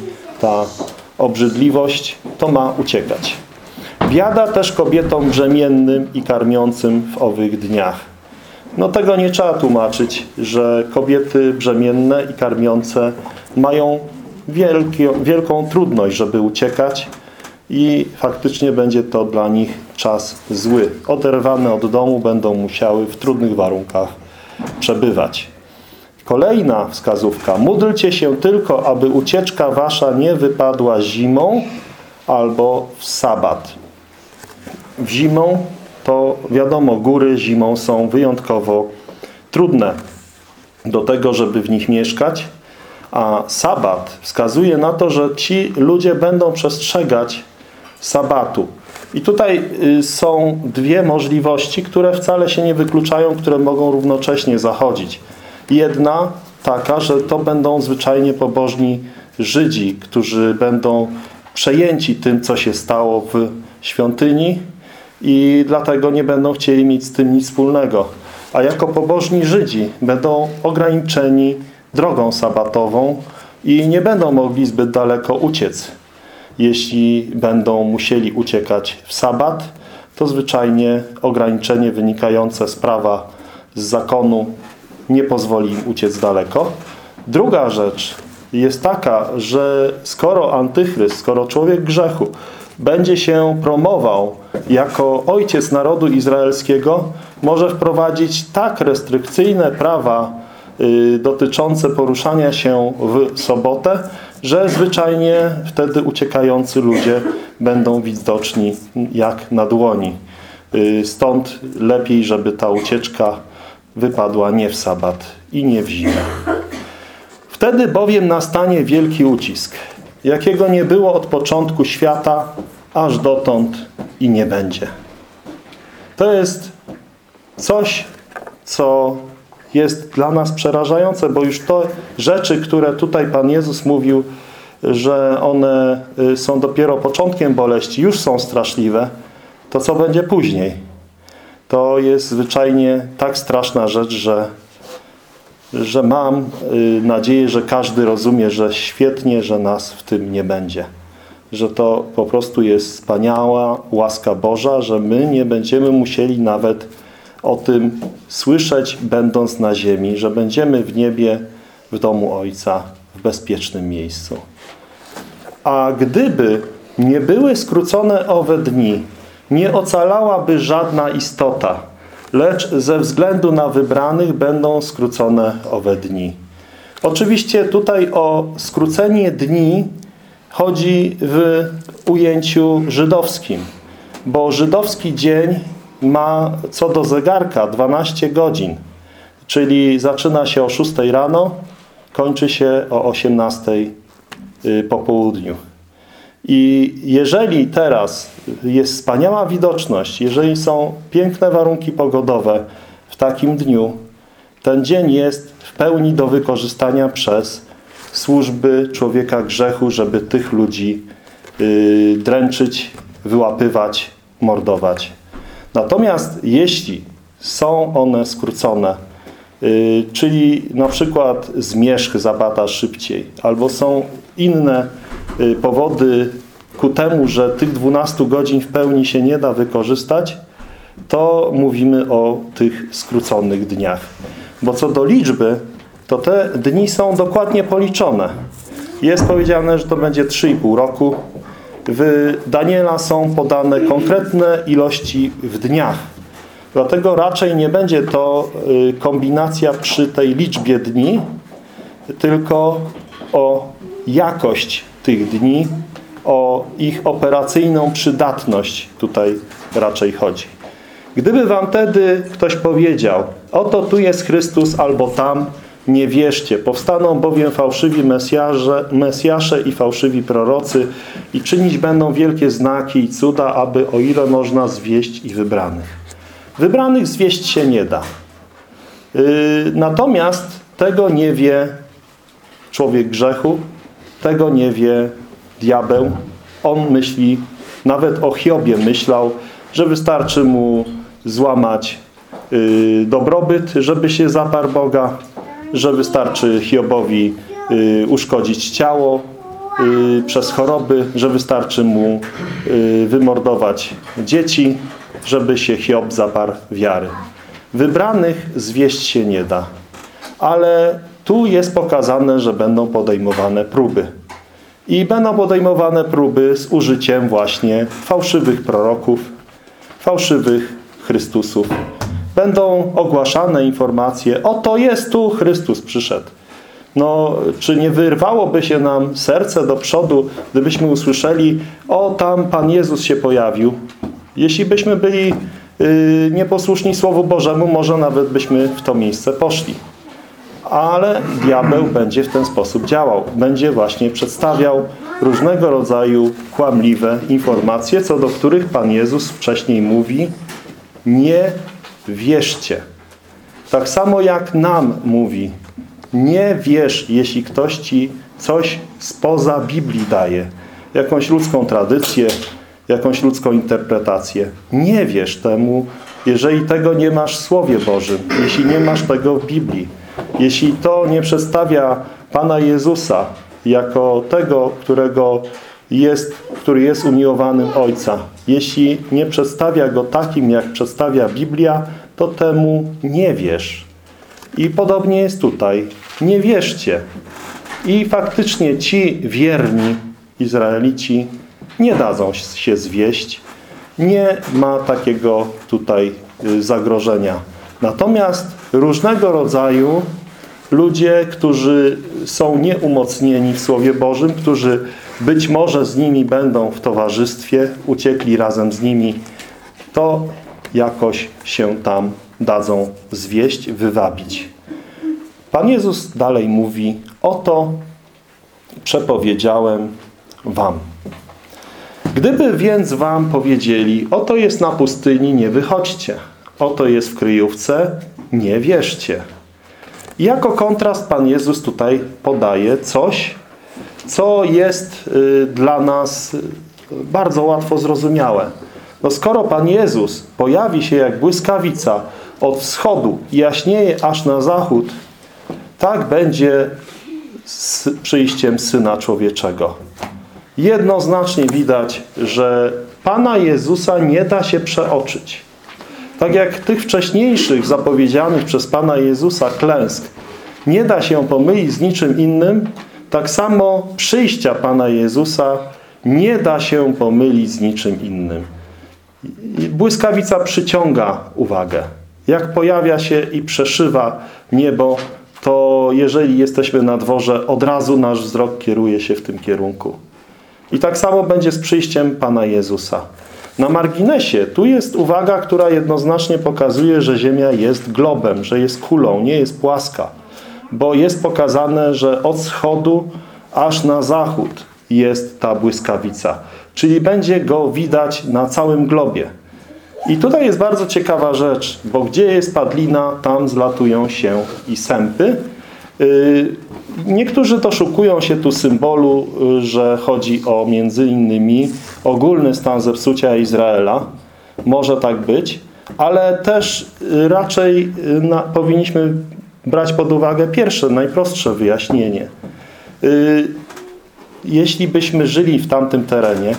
ta obrzydliwość, to ma uciekać. Biada też kobietom brzemiennym i karmiącym w owych dniach. No tego nie trzeba tłumaczyć, że kobiety brzemienne i karmiące mają wielki, wielką trudność, żeby uciekać i faktycznie będzie to dla nich czas zły. Oderwane od domu będą musiały w trudnych warunkach przebywać. Kolejna wskazówka. Módlcie się tylko, aby ucieczka wasza nie wypadła zimą albo w sabat. W zimą to wiadomo, góry zimą są wyjątkowo trudne do tego, żeby w nich mieszkać, a sabat wskazuje na to, że ci ludzie będą przestrzegać sabatu. I tutaj y, są dwie możliwości, które wcale się nie wykluczają, które mogą równocześnie zachodzić. Jedna taka, że to będą zwyczajnie pobożni Żydzi, którzy będą przejęci tym, co się stało w świątyni i dlatego nie będą chcieli mieć z tym nic wspólnego. A jako pobożni Żydzi będą ograniczeni drogą sabatową i nie będą mogli zbyt daleko uciec. Jeśli będą musieli uciekać w sabat, to zwyczajnie ograniczenie wynikające z prawa, z zakonu nie pozwoli im uciec daleko. Druga rzecz jest taka, że skoro antychryst, skoro człowiek grzechu będzie się promował jako ojciec narodu izraelskiego, może wprowadzić tak restrykcyjne prawa y, dotyczące poruszania się w sobotę, że zwyczajnie wtedy uciekający ludzie będą widoczni jak na dłoni. Y, stąd lepiej, żeby ta ucieczka wypadła nie w sabat i nie w zimę. Wtedy bowiem nastanie wielki ucisk, jakiego nie było od początku świata, aż dotąd i nie będzie. To jest coś, co jest dla nas przerażające, bo już to rzeczy, które tutaj Pan Jezus mówił, że one y, są dopiero początkiem boleści, już są straszliwe, to co będzie później? To jest zwyczajnie tak straszna rzecz, że, że mam y, nadzieję, że każdy rozumie, że świetnie, że nas w tym nie będzie. Że to po prostu jest wspaniała łaska Boża, że my nie będziemy musieli nawet o tym słyszeć, będąc na ziemi, że będziemy w niebie, w domu Ojca, w bezpiecznym miejscu. A gdyby nie były skrócone owe dni, nie ocalałaby żadna istota, lecz ze względu na wybranych będą skrócone owe dni. Oczywiście tutaj o skrócenie dni chodzi w ujęciu żydowskim, bo żydowski dzień ma co do zegarka 12 godzin, czyli zaczyna się o 6 rano, kończy się o 18 y, po południu. I jeżeli teraz jest wspaniała widoczność, jeżeli są piękne warunki pogodowe w takim dniu, ten dzień jest w pełni do wykorzystania przez służby człowieka grzechu, żeby tych ludzi yy, dręczyć, wyłapywać, mordować. Natomiast jeśli są one skrócone, yy, czyli na przykład zmierzch zabata szybciej, albo są inne powody ku temu, że tych 12 godzin w pełni się nie da wykorzystać, to mówimy o tych skróconych dniach. Bo co do liczby, to te dni są dokładnie policzone. Jest powiedziane, że to będzie 3,5 roku. W Daniela są podane konkretne ilości w dniach. Dlatego raczej nie będzie to y, kombinacja przy tej liczbie dni, tylko o jakość tych dni, o ich operacyjną przydatność tutaj raczej chodzi. Gdyby wam wtedy ktoś powiedział, oto tu jest Chrystus albo tam, nie wierzcie. Powstaną bowiem fałszywi mesjasze, mesjasze i fałszywi prorocy i czynić będą wielkie znaki i cuda, aby o ile można zwieść ich wybranych. Wybranych zwieść się nie da. Yy, natomiast tego nie wie człowiek grzechu, tego nie wie diabeł. On myśli, nawet o Hiobie myślał, że wystarczy mu złamać yy, dobrobyt, żeby się zaparł Boga że wystarczy Hiobowi y, uszkodzić ciało y, przez choroby, że wystarczy mu y, wymordować dzieci, żeby się Hiob zaparł wiary. Wybranych zwieść się nie da, ale tu jest pokazane, że będą podejmowane próby. I będą podejmowane próby z użyciem właśnie fałszywych proroków, fałszywych Chrystusów. Będą ogłaszane informacje, oto jest tu Chrystus przyszedł. No, czy nie wyrwałoby się nam serce do przodu, gdybyśmy usłyszeli, o tam Pan Jezus się pojawił. Jeśli byśmy byli yy, nieposłuszni Słowu Bożemu, może nawet byśmy w to miejsce poszli ale diabeł będzie w ten sposób działał. Będzie właśnie przedstawiał różnego rodzaju kłamliwe informacje, co do których Pan Jezus wcześniej mówi nie wierzcie. Tak samo jak nam mówi nie wierz, jeśli ktoś ci coś spoza Biblii daje. Jakąś ludzką tradycję, jakąś ludzką interpretację. Nie wierz temu, jeżeli tego nie masz w Słowie Bożym, jeśli nie masz tego w Biblii. Jeśli to nie przedstawia Pana Jezusa jako tego, którego jest, który jest umiłowanym Ojca, jeśli nie przedstawia Go takim, jak przedstawia Biblia, to temu nie wierz. I podobnie jest tutaj. Nie wierzcie. I faktycznie ci wierni Izraelici nie dadzą się zwieść. Nie ma takiego tutaj y, zagrożenia. Natomiast różnego rodzaju ludzie, którzy są nieumocnieni w Słowie Bożym, którzy być może z nimi będą w towarzystwie, uciekli razem z nimi, to jakoś się tam dadzą zwieść, wywabić. Pan Jezus dalej mówi, oto przepowiedziałem wam. Gdyby więc wam powiedzieli, oto jest na pustyni, nie wychodźcie. Oto jest w kryjówce, nie wierzcie. I jako kontrast Pan Jezus tutaj podaje coś, co jest y, dla nas bardzo łatwo zrozumiałe. No skoro Pan Jezus pojawi się jak błyskawica od wschodu i jaśnieje aż na zachód, tak będzie z przyjściem Syna Człowieczego. Jednoznacznie widać, że Pana Jezusa nie da się przeoczyć. Tak jak tych wcześniejszych zapowiedzianych przez Pana Jezusa klęsk nie da się pomylić z niczym innym, tak samo przyjścia Pana Jezusa nie da się pomylić z niczym innym. Błyskawica przyciąga uwagę. Jak pojawia się i przeszywa niebo, to jeżeli jesteśmy na dworze, od razu nasz wzrok kieruje się w tym kierunku. I tak samo będzie z przyjściem Pana Jezusa. Na marginesie, tu jest uwaga, która jednoznacznie pokazuje, że Ziemia jest globem, że jest kulą, nie jest płaska. Bo jest pokazane, że od wschodu aż na zachód jest ta błyskawica. Czyli będzie go widać na całym globie. I tutaj jest bardzo ciekawa rzecz, bo gdzie jest padlina, tam zlatują się i sępy. Y, niektórzy doszukują się tu symbolu, y, że chodzi o między innymi ogólny stan zepsucia Izraela. Może tak być, ale też y, raczej na, powinniśmy brać pod uwagę pierwsze, najprostsze wyjaśnienie. Jeśli byśmy żyli w tamtym terenie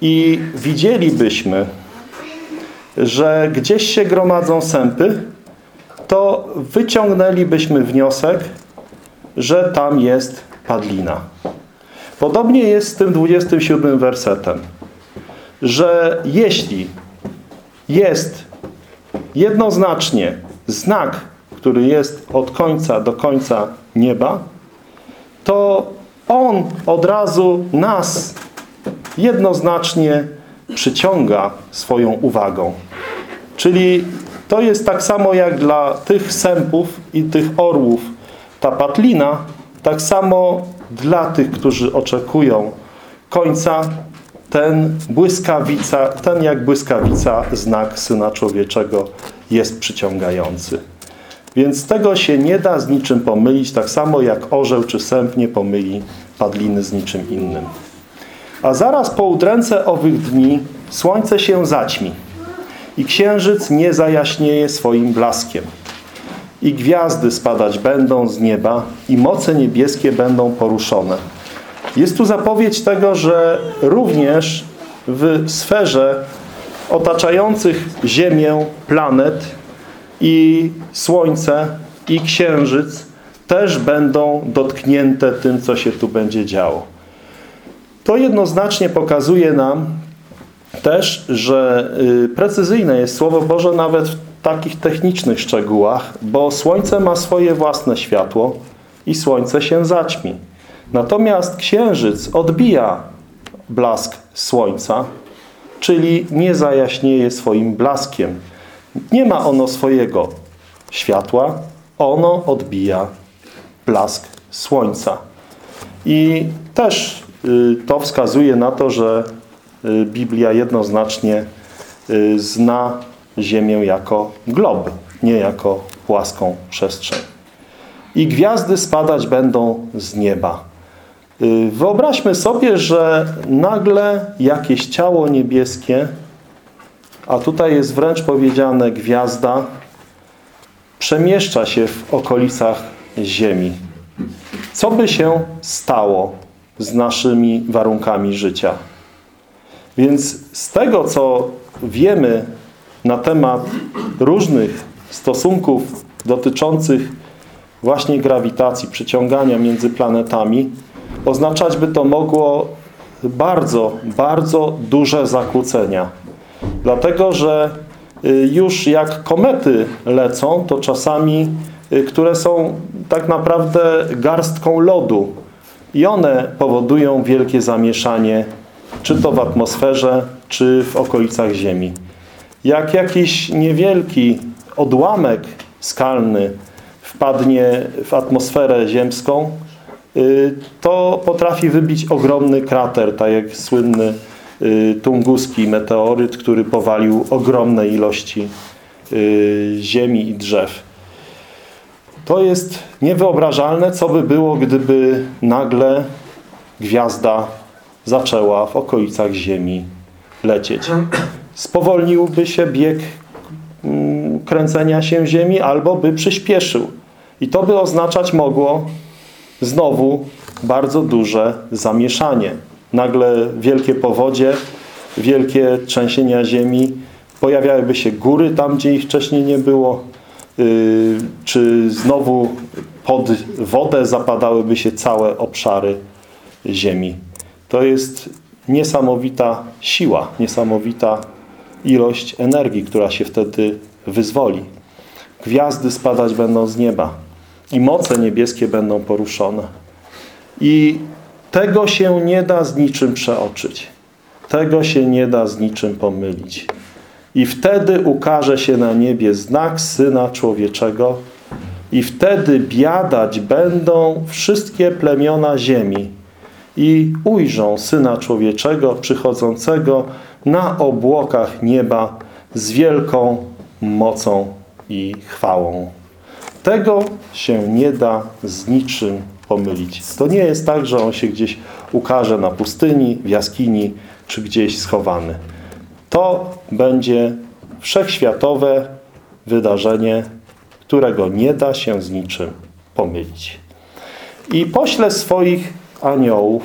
i widzielibyśmy, że gdzieś się gromadzą sępy, to wyciągnęlibyśmy wniosek, że tam jest padlina. Podobnie jest z tym 27 wersetem, że jeśli jest jednoznacznie znak, który jest od końca do końca nieba, to on od razu nas jednoznacznie przyciąga swoją uwagą. Czyli to jest tak samo jak dla tych sępów i tych orłów ta patlina, tak samo dla tych, którzy oczekują końca, ten błyskawica, ten jak błyskawica znak Syna Człowieczego jest przyciągający. Więc tego się nie da z niczym pomylić, tak samo jak orzeł czy sęp nie pomyli padliny z niczym innym. A zaraz po udręce owych dni słońce się zaćmi i księżyc nie zajaśnieje swoim blaskiem. I gwiazdy spadać będą z nieba i moce niebieskie będą poruszone. Jest tu zapowiedź tego, że również w sferze otaczających Ziemię planet i Słońce i Księżyc też będą dotknięte tym, co się tu będzie działo. To jednoznacznie pokazuje nam też, że y, precyzyjne jest Słowo Boże nawet w takich technicznych szczegółach, bo Słońce ma swoje własne światło i Słońce się zaćmi. Natomiast Księżyc odbija blask Słońca, czyli nie zajaśnieje swoim blaskiem. Nie ma ono swojego światła, ono odbija blask Słońca. I też y, to wskazuje na to, że y, Biblia jednoznacznie y, zna Ziemię jako glob, nie jako płaską przestrzeń. I gwiazdy spadać będą z nieba. Wyobraźmy sobie, że nagle jakieś ciało niebieskie, a tutaj jest wręcz powiedziane gwiazda, przemieszcza się w okolicach Ziemi. Co by się stało z naszymi warunkami życia? Więc z tego, co wiemy na temat różnych stosunków dotyczących właśnie grawitacji, przyciągania między planetami, oznaczać by to mogło bardzo, bardzo duże zakłócenia. Dlatego, że y, już jak komety lecą, to czasami, y, które są tak naprawdę garstką lodu i one powodują wielkie zamieszanie, czy to w atmosferze, czy w okolicach Ziemi. Jak jakiś niewielki odłamek skalny wpadnie w atmosferę ziemską, y, to potrafi wybić ogromny krater, tak jak słynny y, tunguski meteoryt, który powalił ogromne ilości y, ziemi i drzew. To jest niewyobrażalne, co by było, gdyby nagle gwiazda zaczęła w okolicach Ziemi lecieć. Spowolniłby się bieg mm, kręcenia się Ziemi albo by przyspieszył. I to by oznaczać mogło znowu bardzo duże zamieszanie. Nagle wielkie powodzie, wielkie trzęsienia ziemi, pojawiałyby się góry tam, gdzie ich wcześniej nie było, Y, czy znowu pod wodę zapadałyby się całe obszary ziemi. To jest niesamowita siła, niesamowita ilość energii, która się wtedy wyzwoli. Gwiazdy spadać będą z nieba i moce niebieskie będą poruszone. I tego się nie da z niczym przeoczyć. Tego się nie da z niczym pomylić. I wtedy ukaże się na niebie znak Syna Człowieczego i wtedy biadać będą wszystkie plemiona ziemi i ujrzą Syna Człowieczego przychodzącego na obłokach nieba z wielką mocą i chwałą. Tego się nie da z niczym pomylić. To nie jest tak, że on się gdzieś ukaże na pustyni, w jaskini, czy gdzieś schowany. To będzie wszechświatowe wydarzenie, którego nie da się z niczym pomylić. I pośle swoich aniołów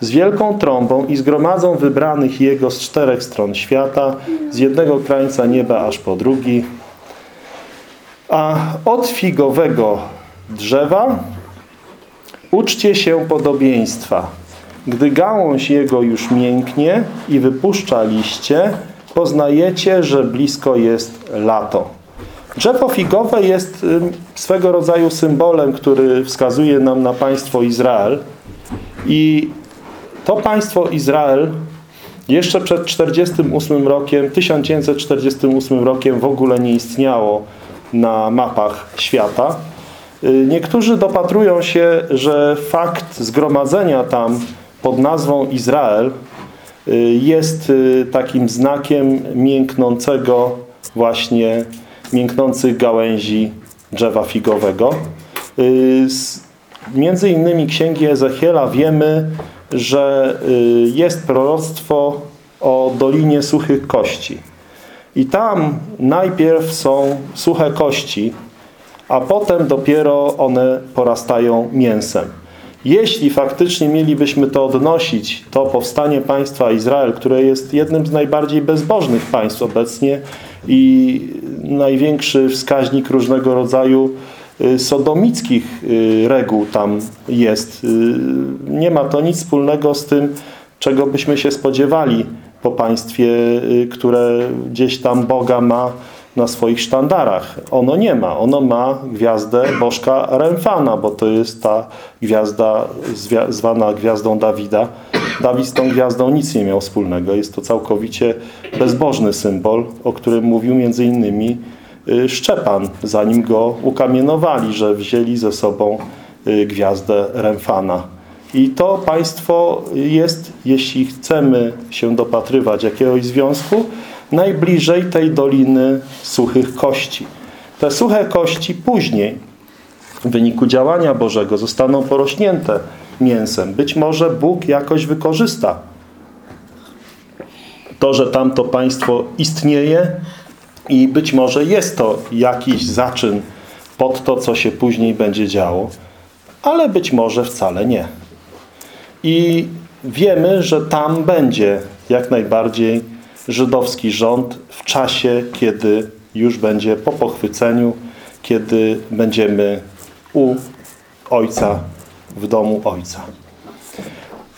z wielką trąbą i zgromadzą wybranych Jego z czterech stron świata, z jednego krańca nieba aż po drugi. A od figowego drzewa uczcie się podobieństwa. Gdy gałąź jego już mięknie i wypuszcza liście, poznajecie, że blisko jest lato. Drzewo figowe jest swego rodzaju symbolem, który wskazuje nam na państwo Izrael. I to państwo Izrael jeszcze przed 48 rokiem, 1948 rokiem w ogóle nie istniało na mapach świata. Y, niektórzy dopatrują się, że fakt zgromadzenia tam pod nazwą Izrael y, jest y, takim znakiem mięknącego właśnie, mięknących gałęzi drzewa figowego. Między innymi Księgi Ezechiela wiemy, że jest proroctwo o Dolinie Suchych Kości. I tam najpierw są suche kości, a potem dopiero one porastają mięsem. Jeśli faktycznie mielibyśmy to odnosić, to powstanie państwa Izrael, które jest jednym z najbardziej bezbożnych państw obecnie i największy wskaźnik różnego rodzaju y, sodomickich y, reguł tam jest. Y, nie ma to nic wspólnego z tym, czego byśmy się spodziewali po państwie, które gdzieś tam Boga ma na swoich sztandarach. Ono nie ma. Ono ma gwiazdę Bożka Remfana, bo to jest ta gwiazda zwana gwiazdą Dawida. Dawid z tą gwiazdą nic nie miał wspólnego. Jest to całkowicie bezbożny symbol, o którym mówił między innymi y, Szczepan, zanim go ukamienowali, że wzięli ze sobą y, gwiazdę Remfana. I to państwo jest, jeśli chcemy się dopatrywać jakiegoś związku, najbliżej tej doliny suchych kości. Te suche kości później w wyniku działania Bożego zostaną porośnięte mięsem. Być może Bóg jakoś wykorzysta to, że tamto państwo istnieje i być może jest to jakiś zaczyn pod to, co się później będzie działo, ale być może wcale nie. I wiemy, że tam będzie jak najbardziej żydowski rząd w czasie, kiedy już będzie po pochwyceniu, kiedy będziemy u Ojca, w domu Ojca.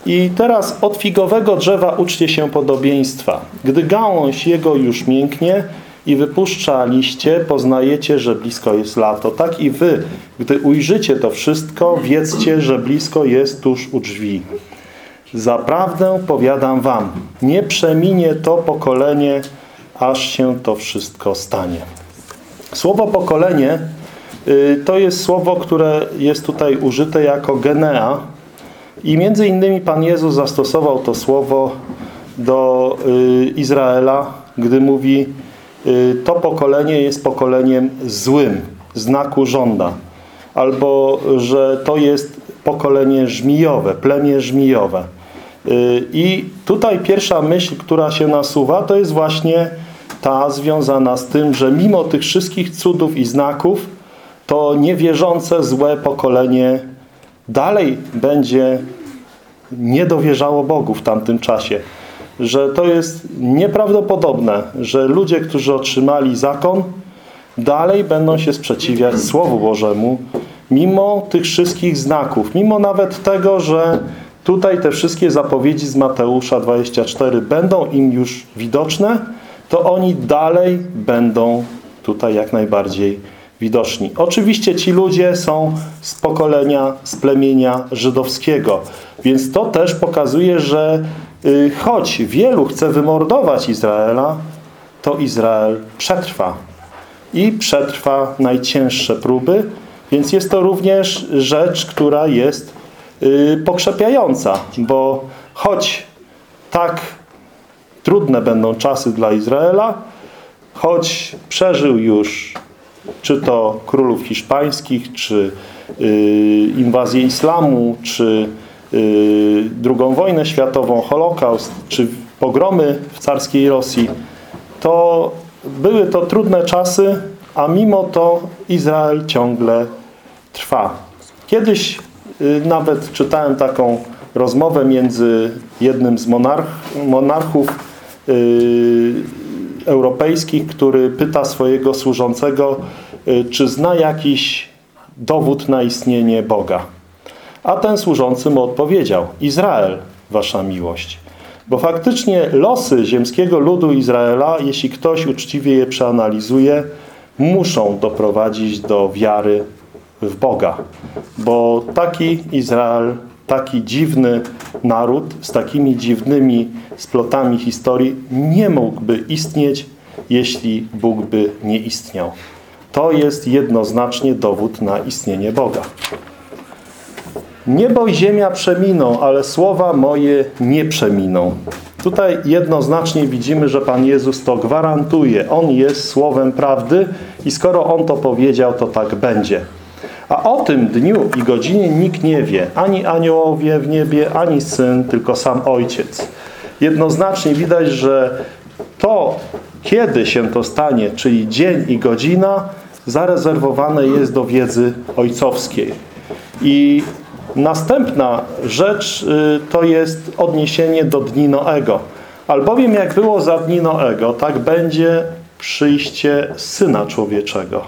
I teraz od figowego drzewa uczcie się podobieństwa. Gdy gałąź jego już mięknie i wypuszcza liście, poznajecie, że blisko jest lato. Tak i wy, gdy ujrzycie to wszystko, wiedzcie, że blisko jest tuż u drzwi. Zaprawdę powiadam wam, nie przeminie to pokolenie, aż się to wszystko stanie. Słowo pokolenie y, to jest słowo, które jest tutaj użyte jako genea i między innymi Pan Jezus zastosował to słowo do y, Izraela, gdy mówi to pokolenie jest pokoleniem złym, znaku żąda. Albo, że to jest pokolenie żmijowe, plemię żmijowe. Y, I tutaj pierwsza myśl, która się nasuwa, to jest właśnie ta związana z tym, że mimo tych wszystkich cudów i znaków, to niewierzące, złe pokolenie dalej będzie nie dowierzało Bogu w tamtym czasie. Że to jest nieprawdopodobne, że ludzie, którzy otrzymali zakon, dalej będą się sprzeciwiać Słowu Bożemu, mimo tych wszystkich znaków, mimo nawet tego, że tutaj te wszystkie zapowiedzi z Mateusza 24 będą im już widoczne, to oni dalej będą tutaj jak najbardziej widoczni. Oczywiście ci ludzie są z pokolenia, z plemienia żydowskiego, więc to też pokazuje, że choć wielu chce wymordować Izraela, to Izrael przetrwa. I przetrwa najcięższe próby, więc jest to również rzecz, która jest Y, pokrzepiająca, bo choć tak trudne będą czasy dla Izraela, choć przeżył już czy to królów hiszpańskich, czy y, inwazję islamu, czy y, drugą wojnę światową, Holokaust, czy pogromy w carskiej Rosji, to były to trudne czasy, a mimo to Izrael ciągle trwa. Kiedyś Y, nawet czytałem taką rozmowę między jednym z monarch, monarchów yy, europejskich, który pyta swojego służącego, yy, czy zna jakiś dowód na istnienie Boga. A ten służący mu odpowiedział, Izrael, wasza miłość. Bo faktycznie losy ziemskiego ludu Izraela, jeśli ktoś uczciwie je przeanalizuje, muszą doprowadzić do wiary w Boga. Bo taki Izrael, taki dziwny naród z takimi dziwnymi splotami historii nie mógłby istnieć, jeśli Bóg by nie istniał. To jest jednoznacznie dowód na istnienie Boga. Niebo i ziemia przeminą, ale słowa moje nie przeminą. Tutaj jednoznacznie widzimy, że Pan Jezus to gwarantuje. On jest słowem prawdy i skoro On to powiedział, to tak będzie. A o tym dniu i godzinie nikt nie wie, ani aniołowie w niebie, ani Syn, tylko sam Ojciec. Jednoznacznie widać, że to, kiedy się to stanie, czyli dzień i godzina, zarezerwowane jest do wiedzy ojcowskiej. I następna rzecz y, to jest odniesienie do dni Noego. Albowiem jak było za dni Noego, tak będzie przyjście Syna Człowieczego.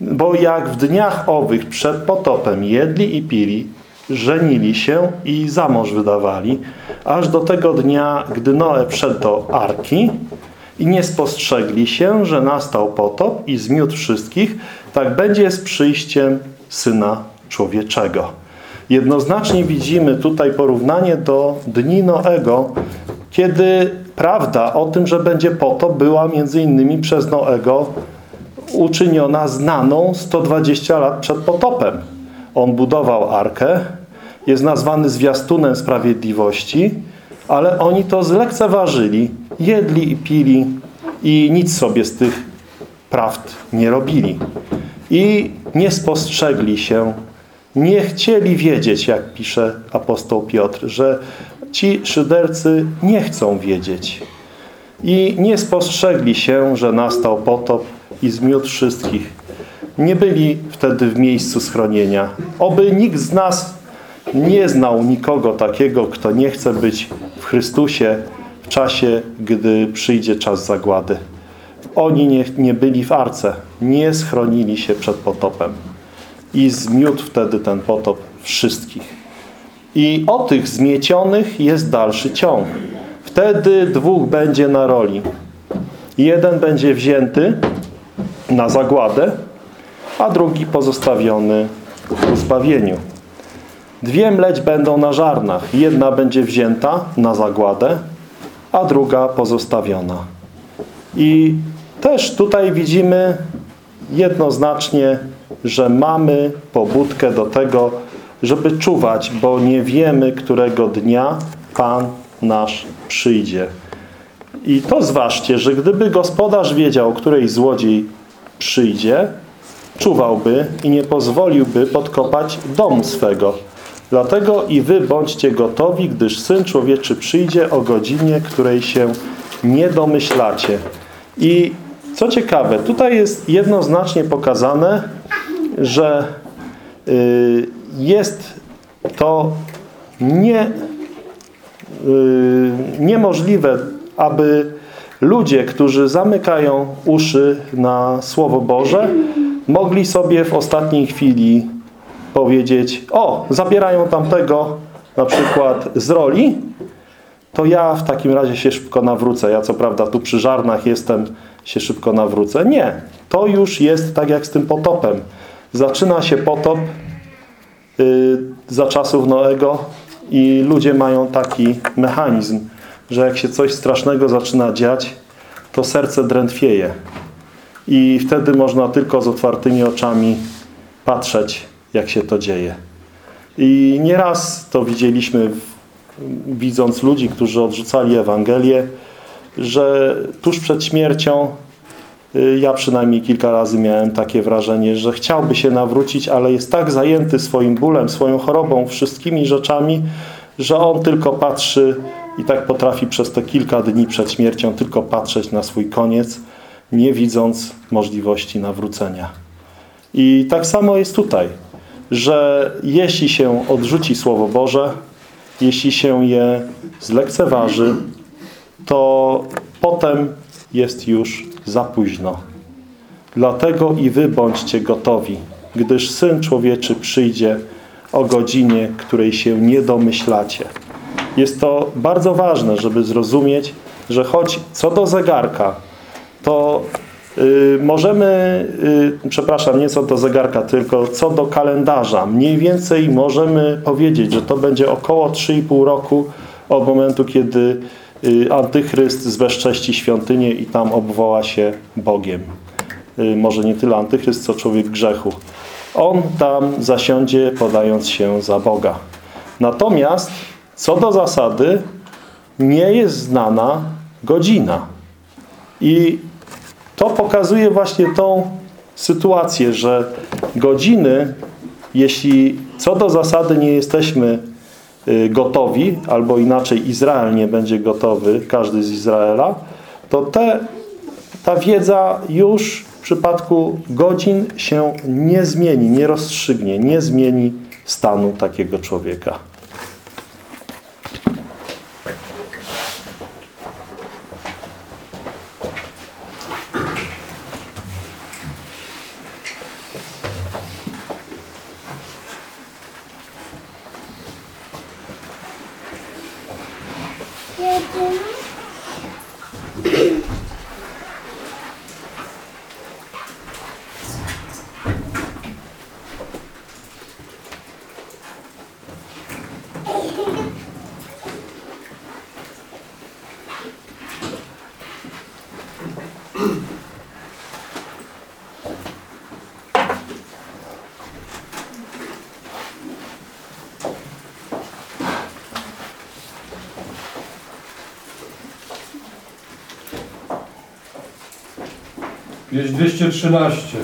Bo jak w dniach owych przed potopem jedli i pili, żenili się i za mąż wydawali, aż do tego dnia, gdy Noe wszedł do Arki i nie spostrzegli się, że nastał potop i zmiótł wszystkich, tak będzie z przyjściem Syna Człowieczego. Jednoznacznie widzimy tutaj porównanie do dni Noego, kiedy prawda o tym, że będzie potop była między innymi przez Noego uczyniona znaną 120 lat przed potopem. On budował arkę, jest nazwany zwiastunem sprawiedliwości, ale oni to zlekceważyli, jedli i pili i nic sobie z tych prawd nie robili. I nie spostrzegli się, nie chcieli wiedzieć, jak pisze apostoł Piotr, że ci szydercy nie chcą wiedzieć. I nie spostrzegli się, że nastał potop i zmiótł wszystkich. Nie byli wtedy w miejscu schronienia. Oby nikt z nas nie znał nikogo takiego, kto nie chce być w Chrystusie w czasie, gdy przyjdzie czas zagłady. Oni nie, nie byli w arce, nie schronili się przed potopem. I zmiótł wtedy ten potop wszystkich. I o tych zmiecionych jest dalszy ciąg. Wtedy dwóch będzie na roli. Jeden będzie wzięty na zagładę, a drugi pozostawiony w zbawieniu. Dwie mleć będą na żarnach. Jedna będzie wzięta na zagładę, a druga pozostawiona. I też tutaj widzimy jednoznacznie, że mamy pobudkę do tego, żeby czuwać, bo nie wiemy, którego dnia Pan nasz przyjdzie. I to zważcie, że gdyby gospodarz wiedział, której złodziej przyjdzie, czuwałby i nie pozwoliłby podkopać domu swego. Dlatego i wy bądźcie gotowi, gdyż Syn Człowieczy przyjdzie o godzinie, której się nie domyślacie. I co ciekawe, tutaj jest jednoznacznie pokazane, że y, jest to nie, y, niemożliwe, aby ludzie, którzy zamykają uszy na Słowo Boże, mogli sobie w ostatniej chwili powiedzieć, o, zabierają tamtego na przykład z roli, to ja w takim razie się szybko nawrócę. Ja co prawda tu przy żarnach jestem, się szybko nawrócę. Nie. To już jest tak jak z tym potopem. Zaczyna się potop yy, za czasów Noego i ludzie mają taki mechanizm, że jak się coś strasznego zaczyna dziać, to serce drętwieje. I wtedy można tylko z otwartymi oczami patrzeć, jak się to dzieje. I nieraz to widzieliśmy, widząc ludzi, którzy odrzucali Ewangelię, że tuż przed śmiercią y, ja przynajmniej kilka razy miałem takie wrażenie, że chciałby się nawrócić, ale jest tak zajęty swoim bólem, swoją chorobą, wszystkimi rzeczami, że on tylko patrzy i tak potrafi przez te kilka dni przed śmiercią tylko patrzeć na swój koniec, nie widząc możliwości nawrócenia. I tak samo jest tutaj, że jeśli się odrzuci Słowo Boże, jeśli się je zlekceważy, to potem jest już za późno. Dlatego i wy bądźcie gotowi, gdyż Syn Człowieczy przyjdzie o godzinie, której się nie domyślacie. Jest to bardzo ważne, żeby zrozumieć, że choć co do zegarka, to y, możemy, y, przepraszam, nie co do zegarka, tylko co do kalendarza, mniej więcej możemy powiedzieć, że to będzie około 3,5 roku od momentu, kiedy antychryst zbezcześci świątynię i tam obwoła się Bogiem. Y, może nie tyle antychryst, co człowiek grzechu. On tam zasiądzie podając się za Boga. Natomiast co do zasady nie jest znana godzina. I to pokazuje właśnie tą sytuację, że godziny, jeśli co do zasady nie jesteśmy y, gotowi, albo inaczej Izrael nie będzie gotowy, każdy z Izraela, to te ta wiedza już w przypadku godzin się nie zmieni, nie rozstrzygnie, nie zmieni stanu takiego człowieka. Wieś 213.